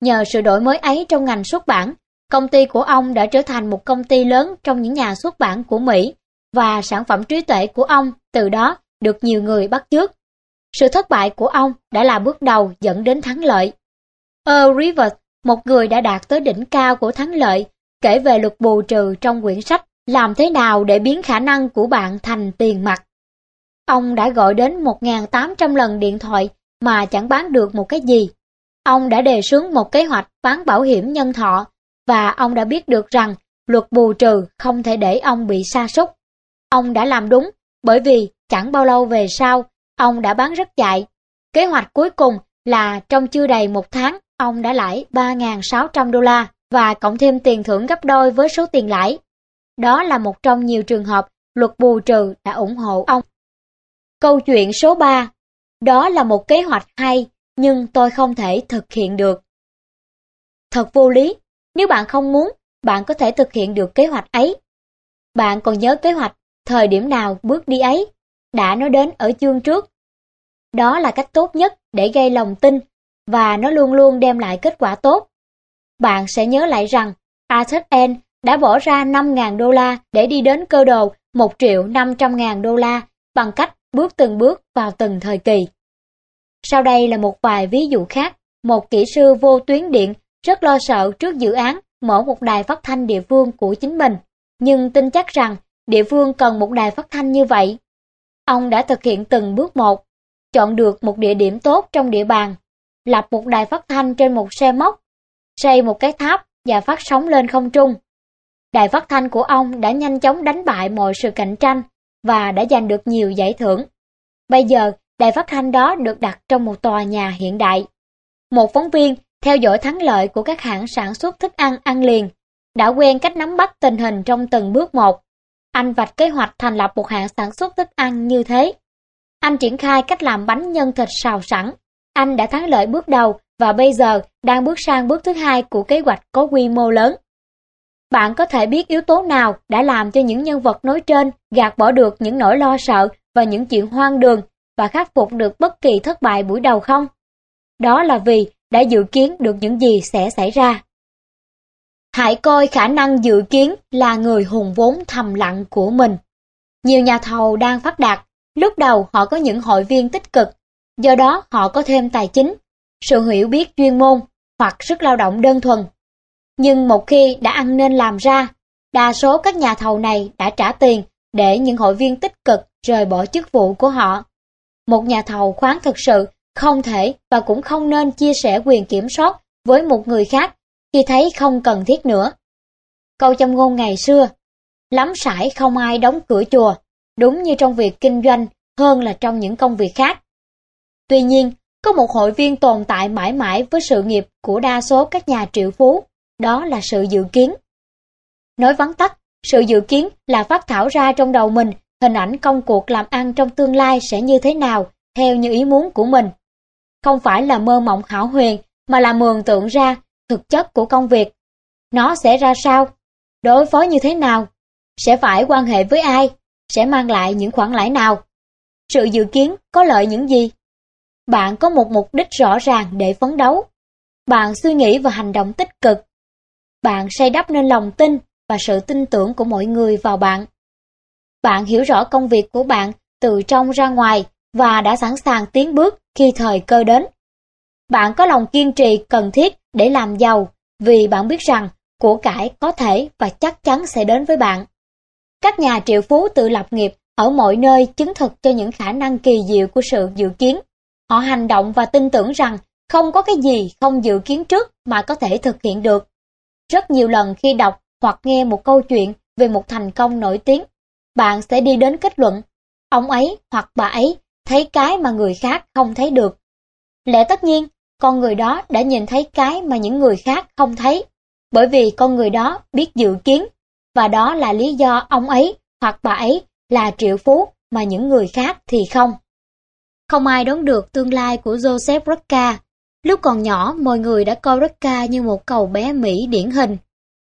Nhờ sự đổi mới ấy trong ngành xuất bản, công ty của ông đã trở thành một công ty lớn trong những nhà xuất bản của Mỹ và sản phẩm trí tuệ của ông từ đó được nhiều người bắt chước. Sự thất bại của ông đã là bước đầu dẫn đến thắng lợi. Earl Rivers một người đã đạt tới đỉnh cao của thắng lợi, kể về luật bù trừ trong quyển sách Làm thế nào để biến khả năng của bạn thành tiền mặt. Ông đã gọi đến 1.800 lần điện thoại mà chẳng bán được một cái gì. Ông đã đề xướng một kế hoạch bán bảo hiểm nhân thọ và ông đã biết được rằng luật bù trừ không thể để ông bị sa sút. Ông đã làm đúng bởi vì chẳng bao lâu về sau, ông đã bán rất chạy. Kế hoạch cuối cùng là trong chưa đầy một tháng, Ông đã lãi 3.600 đô la và cộng thêm tiền thưởng gấp đôi với số tiền lãi. Đó là một trong nhiều trường hợp luật bù trừ đã ủng hộ ông. Câu chuyện số 3 Đó là một kế hoạch hay, nhưng tôi không thể thực hiện được. Thật vô lý, nếu bạn không muốn, bạn có thể thực hiện được kế hoạch ấy. Bạn còn nhớ kế hoạch, thời điểm nào bước đi ấy, đã nói đến ở chương trước. Đó là cách tốt nhất để gây lòng tin và nó luôn luôn đem lại kết quả tốt. Bạn sẽ nhớ lại rằng Arthur N đã bỏ ra 5.000 đô la để đi đến cơ đồ 1 triệu 500.000 đô la bằng cách bước từng bước vào từng thời kỳ. Sau đây là một vài ví dụ khác. Một kỹ sư vô tuyến điện rất lo sợ trước dự án mở một đài phát thanh địa phương của chính mình, nhưng tin chắc rằng địa phương cần một đài phát thanh như vậy. Ông đã thực hiện từng bước một, chọn được một địa điểm tốt trong địa bàn lập một đài phát thanh trên một xe móc, xây một cái tháp và phát sóng lên không trung. Đài phát thanh của ông đã nhanh chóng đánh bại mọi sự cạnh tranh và đã giành được nhiều giải thưởng. Bây giờ, đài phát thanh đó được đặt trong một tòa nhà hiện đại. Một phóng viên theo dõi thắng lợi của các hãng sản xuất thức ăn ăn liền, đã quen cách nắm bắt tình hình trong từng bước một. Anh vạch kế hoạch thành lập một hãng sản xuất thức ăn như thế. Anh triển khai cách làm bánh nhân thịt xào sẵn anh đã thắng lợi bước đầu và bây giờ đang bước sang bước thứ hai của kế hoạch có quy mô lớn. Bạn có thể biết yếu tố nào đã làm cho những nhân vật nói trên gạt bỏ được những nỗi lo sợ và những chuyện hoang đường và khắc phục được bất kỳ thất bại buổi đầu không? Đó là vì đã dự kiến được những gì sẽ xảy ra. Hãy coi khả năng dự kiến là người hùng vốn thầm lặng của mình. Nhiều nhà thầu đang phát đạt, Lúc đầu họ có những hội viên tích cực, do đó họ có thêm tài chính, sự hiểu biết chuyên môn hoặc sức lao động đơn thuần. Nhưng một khi đã ăn nên làm ra, đa số các nhà thầu này đã trả tiền để những hội viên tích cực rời bỏ chức vụ của họ. Một nhà thầu khoáng thực sự không thể và cũng không nên chia sẻ quyền kiểm soát với một người khác khi thấy không cần thiết nữa. Câu châm ngôn ngày xưa, lắm sải không ai đóng cửa chùa, đúng như trong việc kinh doanh hơn là trong những công việc khác. Tuy nhiên, có một hội viên tồn tại mãi mãi với sự nghiệp của đa số các nhà triệu phú, đó là sự dự kiến. Nói vắn tắt, sự dự kiến là phát thảo ra trong đầu mình hình ảnh công cuộc làm ăn trong tương lai sẽ như thế nào theo như ý muốn của mình. Không phải là mơ mộng hảo huyền, mà là mường tượng ra, thực chất của công việc. Nó sẽ ra sao? Đối phó như thế nào? Sẽ phải quan hệ với ai? Sẽ mang lại những khoản lãi nào? Sự dự kiến có lợi những gì? Bạn có một mục đích rõ ràng để phấn đấu. Bạn suy nghĩ và hành động tích cực. Bạn xây đắp nên lòng tin và sự tin tưởng của mọi người vào bạn. Bạn hiểu rõ công việc của bạn từ trong ra ngoài và đã sẵn sàng tiến bước khi thời cơ đến. Bạn có lòng kiên trì cần thiết để làm giàu vì bạn biết rằng của cải có thể và chắc chắn sẽ đến với bạn. Các nhà triệu phú tự lập nghiệp ở mọi nơi chứng thực cho những khả năng kỳ diệu của sự dự kiến. Họ hành động và tin tưởng rằng không có cái gì không dự kiến trước mà có thể thực hiện được. Rất nhiều lần khi đọc hoặc nghe một câu chuyện về một thành công nổi tiếng, bạn sẽ đi đến kết luận, ông ấy hoặc bà ấy thấy cái mà người khác không thấy được. Lẽ tất nhiên, con người đó đã nhìn thấy cái mà những người khác không thấy, bởi vì con người đó biết dự kiến, và đó là lý do ông ấy hoặc bà ấy là triệu phú mà những người khác thì không. Không ai đoán được tương lai của Joseph Rocca. Lúc còn nhỏ, mọi người đã coi Rocca như một cậu bé Mỹ điển hình.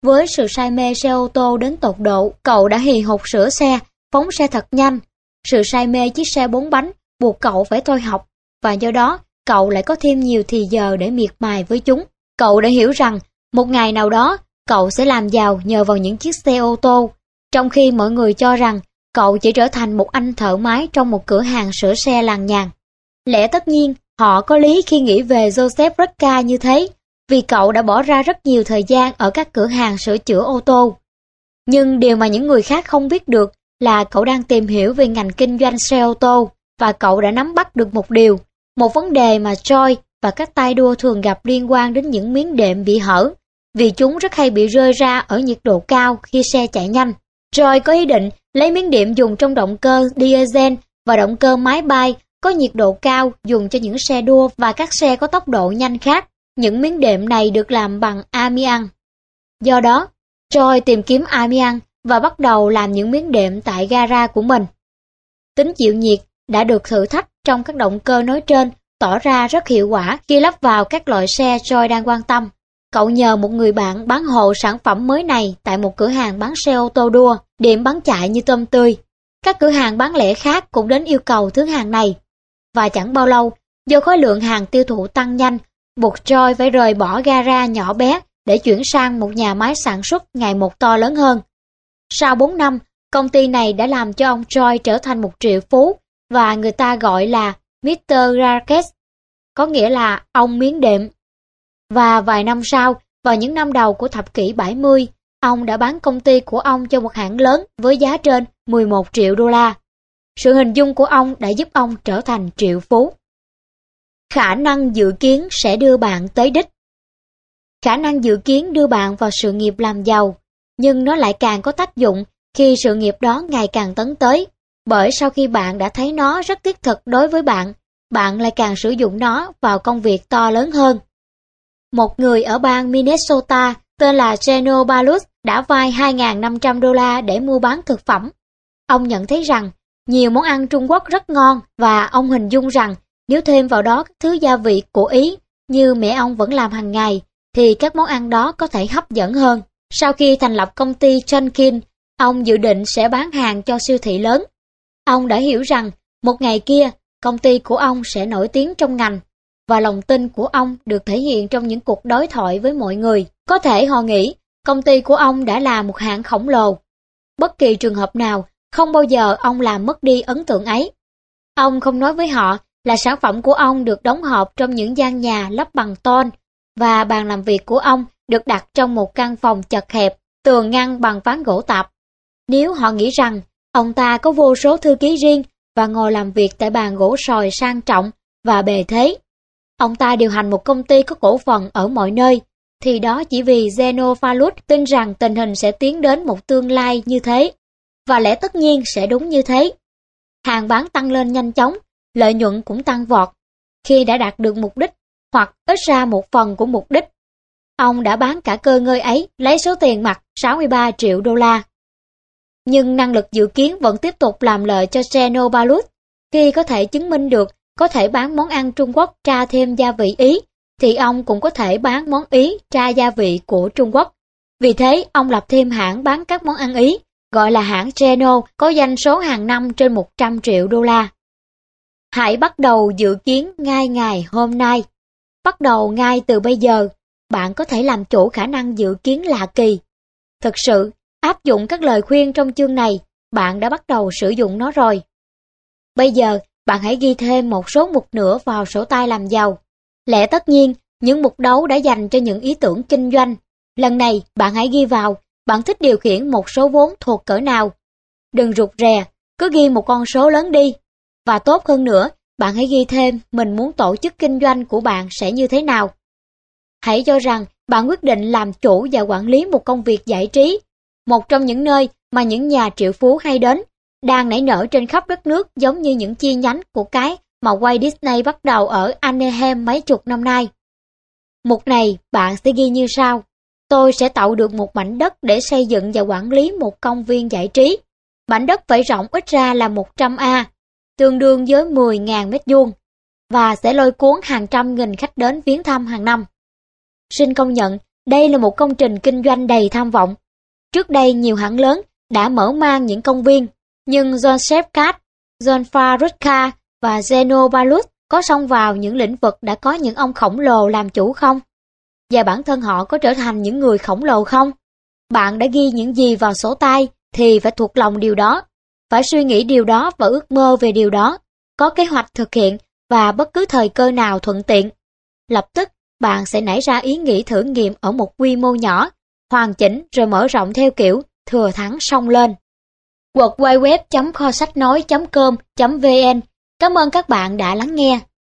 Với sự say mê xe ô tô đến tột độ, cậu đã hì hục sửa xe, phóng xe thật nhanh. Sự say mê chiếc xe bốn bánh buộc cậu phải thôi học, và do đó cậu lại có thêm nhiều thì giờ để miệt mài với chúng. Cậu đã hiểu rằng, một ngày nào đó, cậu sẽ làm giàu nhờ vào những chiếc xe ô tô, trong khi mọi người cho rằng cậu chỉ trở thành một anh thợ máy trong một cửa hàng sửa xe làng nhàn. Lẽ tất nhiên, họ có lý khi nghĩ về Joseph Rocca như thế, vì cậu đã bỏ ra rất nhiều thời gian ở các cửa hàng sửa chữa ô tô. Nhưng điều mà những người khác không biết được là cậu đang tìm hiểu về ngành kinh doanh xe ô tô và cậu đã nắm bắt được một điều, một vấn đề mà Troy và các tay đua thường gặp liên quan đến những miếng đệm bị hở, vì chúng rất hay bị rơi ra ở nhiệt độ cao khi xe chạy nhanh. Troy có ý định lấy miếng đệm dùng trong động cơ diesel và động cơ máy bay có nhiệt độ cao dùng cho những xe đua và các xe có tốc độ nhanh khác. Những miếng đệm này được làm bằng amian. Do đó, Troy tìm kiếm amian và bắt đầu làm những miếng đệm tại gara của mình. Tính chịu nhiệt đã được thử thách trong các động cơ nói trên tỏ ra rất hiệu quả khi lắp vào các loại xe Joy đang quan tâm. Cậu nhờ một người bạn bán hộ sản phẩm mới này tại một cửa hàng bán xe ô tô đua, điểm bán chạy như tôm tươi. Các cửa hàng bán lẻ khác cũng đến yêu cầu thứ hàng này. Và chẳng bao lâu, do khối lượng hàng tiêu thụ tăng nhanh, buộc Joy phải rời bỏ gara nhỏ bé để chuyển sang một nhà máy sản xuất ngày một to lớn hơn. Sau 4 năm, công ty này đã làm cho ông Joy trở thành một triệu phú và người ta gọi là Mr. Rakesh, có nghĩa là ông miếng đệm. Và vài năm sau, vào những năm đầu của thập kỷ 70, ông đã bán công ty của ông cho một hãng lớn với giá trên 11 triệu đô la. Sự hình dung của ông đã giúp ông trở thành triệu phú. Khả năng dự kiến sẽ đưa bạn tới đích. Khả năng dự kiến đưa bạn vào sự nghiệp làm giàu, nhưng nó lại càng có tác dụng khi sự nghiệp đó ngày càng tấn tới. Bởi sau khi bạn đã thấy nó rất thiết thực đối với bạn, bạn lại càng sử dụng nó vào công việc to lớn hơn. Một người ở bang Minnesota tên là Geno Balus đã vay 2.500 đô la để mua bán thực phẩm. Ông nhận thấy rằng nhiều món ăn Trung Quốc rất ngon và ông hình dung rằng nếu thêm vào đó các thứ gia vị của Ý như mẹ ông vẫn làm hàng ngày thì các món ăn đó có thể hấp dẫn hơn. Sau khi thành lập công ty Chunkin, ông dự định sẽ bán hàng cho siêu thị lớn. Ông đã hiểu rằng một ngày kia công ty của ông sẽ nổi tiếng trong ngành và lòng tin của ông được thể hiện trong những cuộc đối thoại với mọi người. Có thể họ nghĩ công ty của ông đã là một hãng khổng lồ. Bất kỳ trường hợp nào, không bao giờ ông làm mất đi ấn tượng ấy. Ông không nói với họ là sản phẩm của ông được đóng hộp trong những gian nhà lắp bằng tôn và bàn làm việc của ông được đặt trong một căn phòng chật hẹp, tường ngăn bằng ván gỗ tạp. Nếu họ nghĩ rằng ông ta có vô số thư ký riêng và ngồi làm việc tại bàn gỗ sòi sang trọng và bề thế, ông ta điều hành một công ty có cổ phần ở mọi nơi, thì đó chỉ vì Xenophalos tin rằng tình hình sẽ tiến đến một tương lai như thế, và lẽ tất nhiên sẽ đúng như thế. Hàng bán tăng lên nhanh chóng, lợi nhuận cũng tăng vọt. Khi đã đạt được mục đích, hoặc ít ra một phần của mục đích, ông đã bán cả cơ ngơi ấy lấy số tiền mặt 63 triệu đô la. Nhưng năng lực dự kiến vẫn tiếp tục làm lợi cho Geno Balut. khi có thể chứng minh được có thể bán món ăn Trung Quốc tra thêm gia vị Ý, thì ông cũng có thể bán món Ý tra gia vị của Trung Quốc. Vì thế, ông lập thêm hãng bán các món ăn Ý, gọi là hãng Geno, có doanh số hàng năm trên 100 triệu đô la. Hãy bắt đầu dự kiến ngay ngày hôm nay. Bắt đầu ngay từ bây giờ, bạn có thể làm chủ khả năng dự kiến lạ kỳ. Thực sự, áp dụng các lời khuyên trong chương này, bạn đã bắt đầu sử dụng nó rồi. Bây giờ, bạn hãy ghi thêm một số mục nữa vào sổ tay làm giàu. Lẽ tất nhiên, những mục đấu đã dành cho những ý tưởng kinh doanh. Lần này, bạn hãy ghi vào, bạn thích điều khiển một số vốn thuộc cỡ nào. Đừng rụt rè, cứ ghi một con số lớn đi. Và tốt hơn nữa, bạn hãy ghi thêm mình muốn tổ chức kinh doanh của bạn sẽ như thế nào. Hãy cho rằng bạn quyết định làm chủ và quản lý một công việc giải trí, một trong những nơi mà những nhà triệu phú hay đến, đang nảy nở trên khắp đất nước giống như những chi nhánh của cái mà quay Disney bắt đầu ở Anaheim mấy chục năm nay. Mục này bạn sẽ ghi như sau. Tôi sẽ tạo được một mảnh đất để xây dựng và quản lý một công viên giải trí. Mảnh đất phải rộng ít ra là 100A, tương đương với 10.000 mét vuông và sẽ lôi cuốn hàng trăm nghìn khách đến viếng thăm hàng năm. Xin công nhận, đây là một công trình kinh doanh đầy tham vọng. Trước đây nhiều hãng lớn đã mở mang những công viên, nhưng Joseph Katz, John Farrutka và Zeno Balut có xông vào những lĩnh vực đã có những ông khổng lồ làm chủ không? Và bản thân họ có trở thành những người khổng lồ không? Bạn đã ghi những gì vào sổ tay thì phải thuộc lòng điều đó. Phải suy nghĩ điều đó và ước mơ về điều đó. Có kế hoạch thực hiện và bất cứ thời cơ nào thuận tiện. Lập tức, bạn sẽ nảy ra ý nghĩ thử nghiệm ở một quy mô nhỏ, hoàn chỉnh rồi mở rộng theo kiểu, thừa thắng song lên. Quật www.kho sách nói.com.vn Cảm ơn các bạn đã lắng nghe.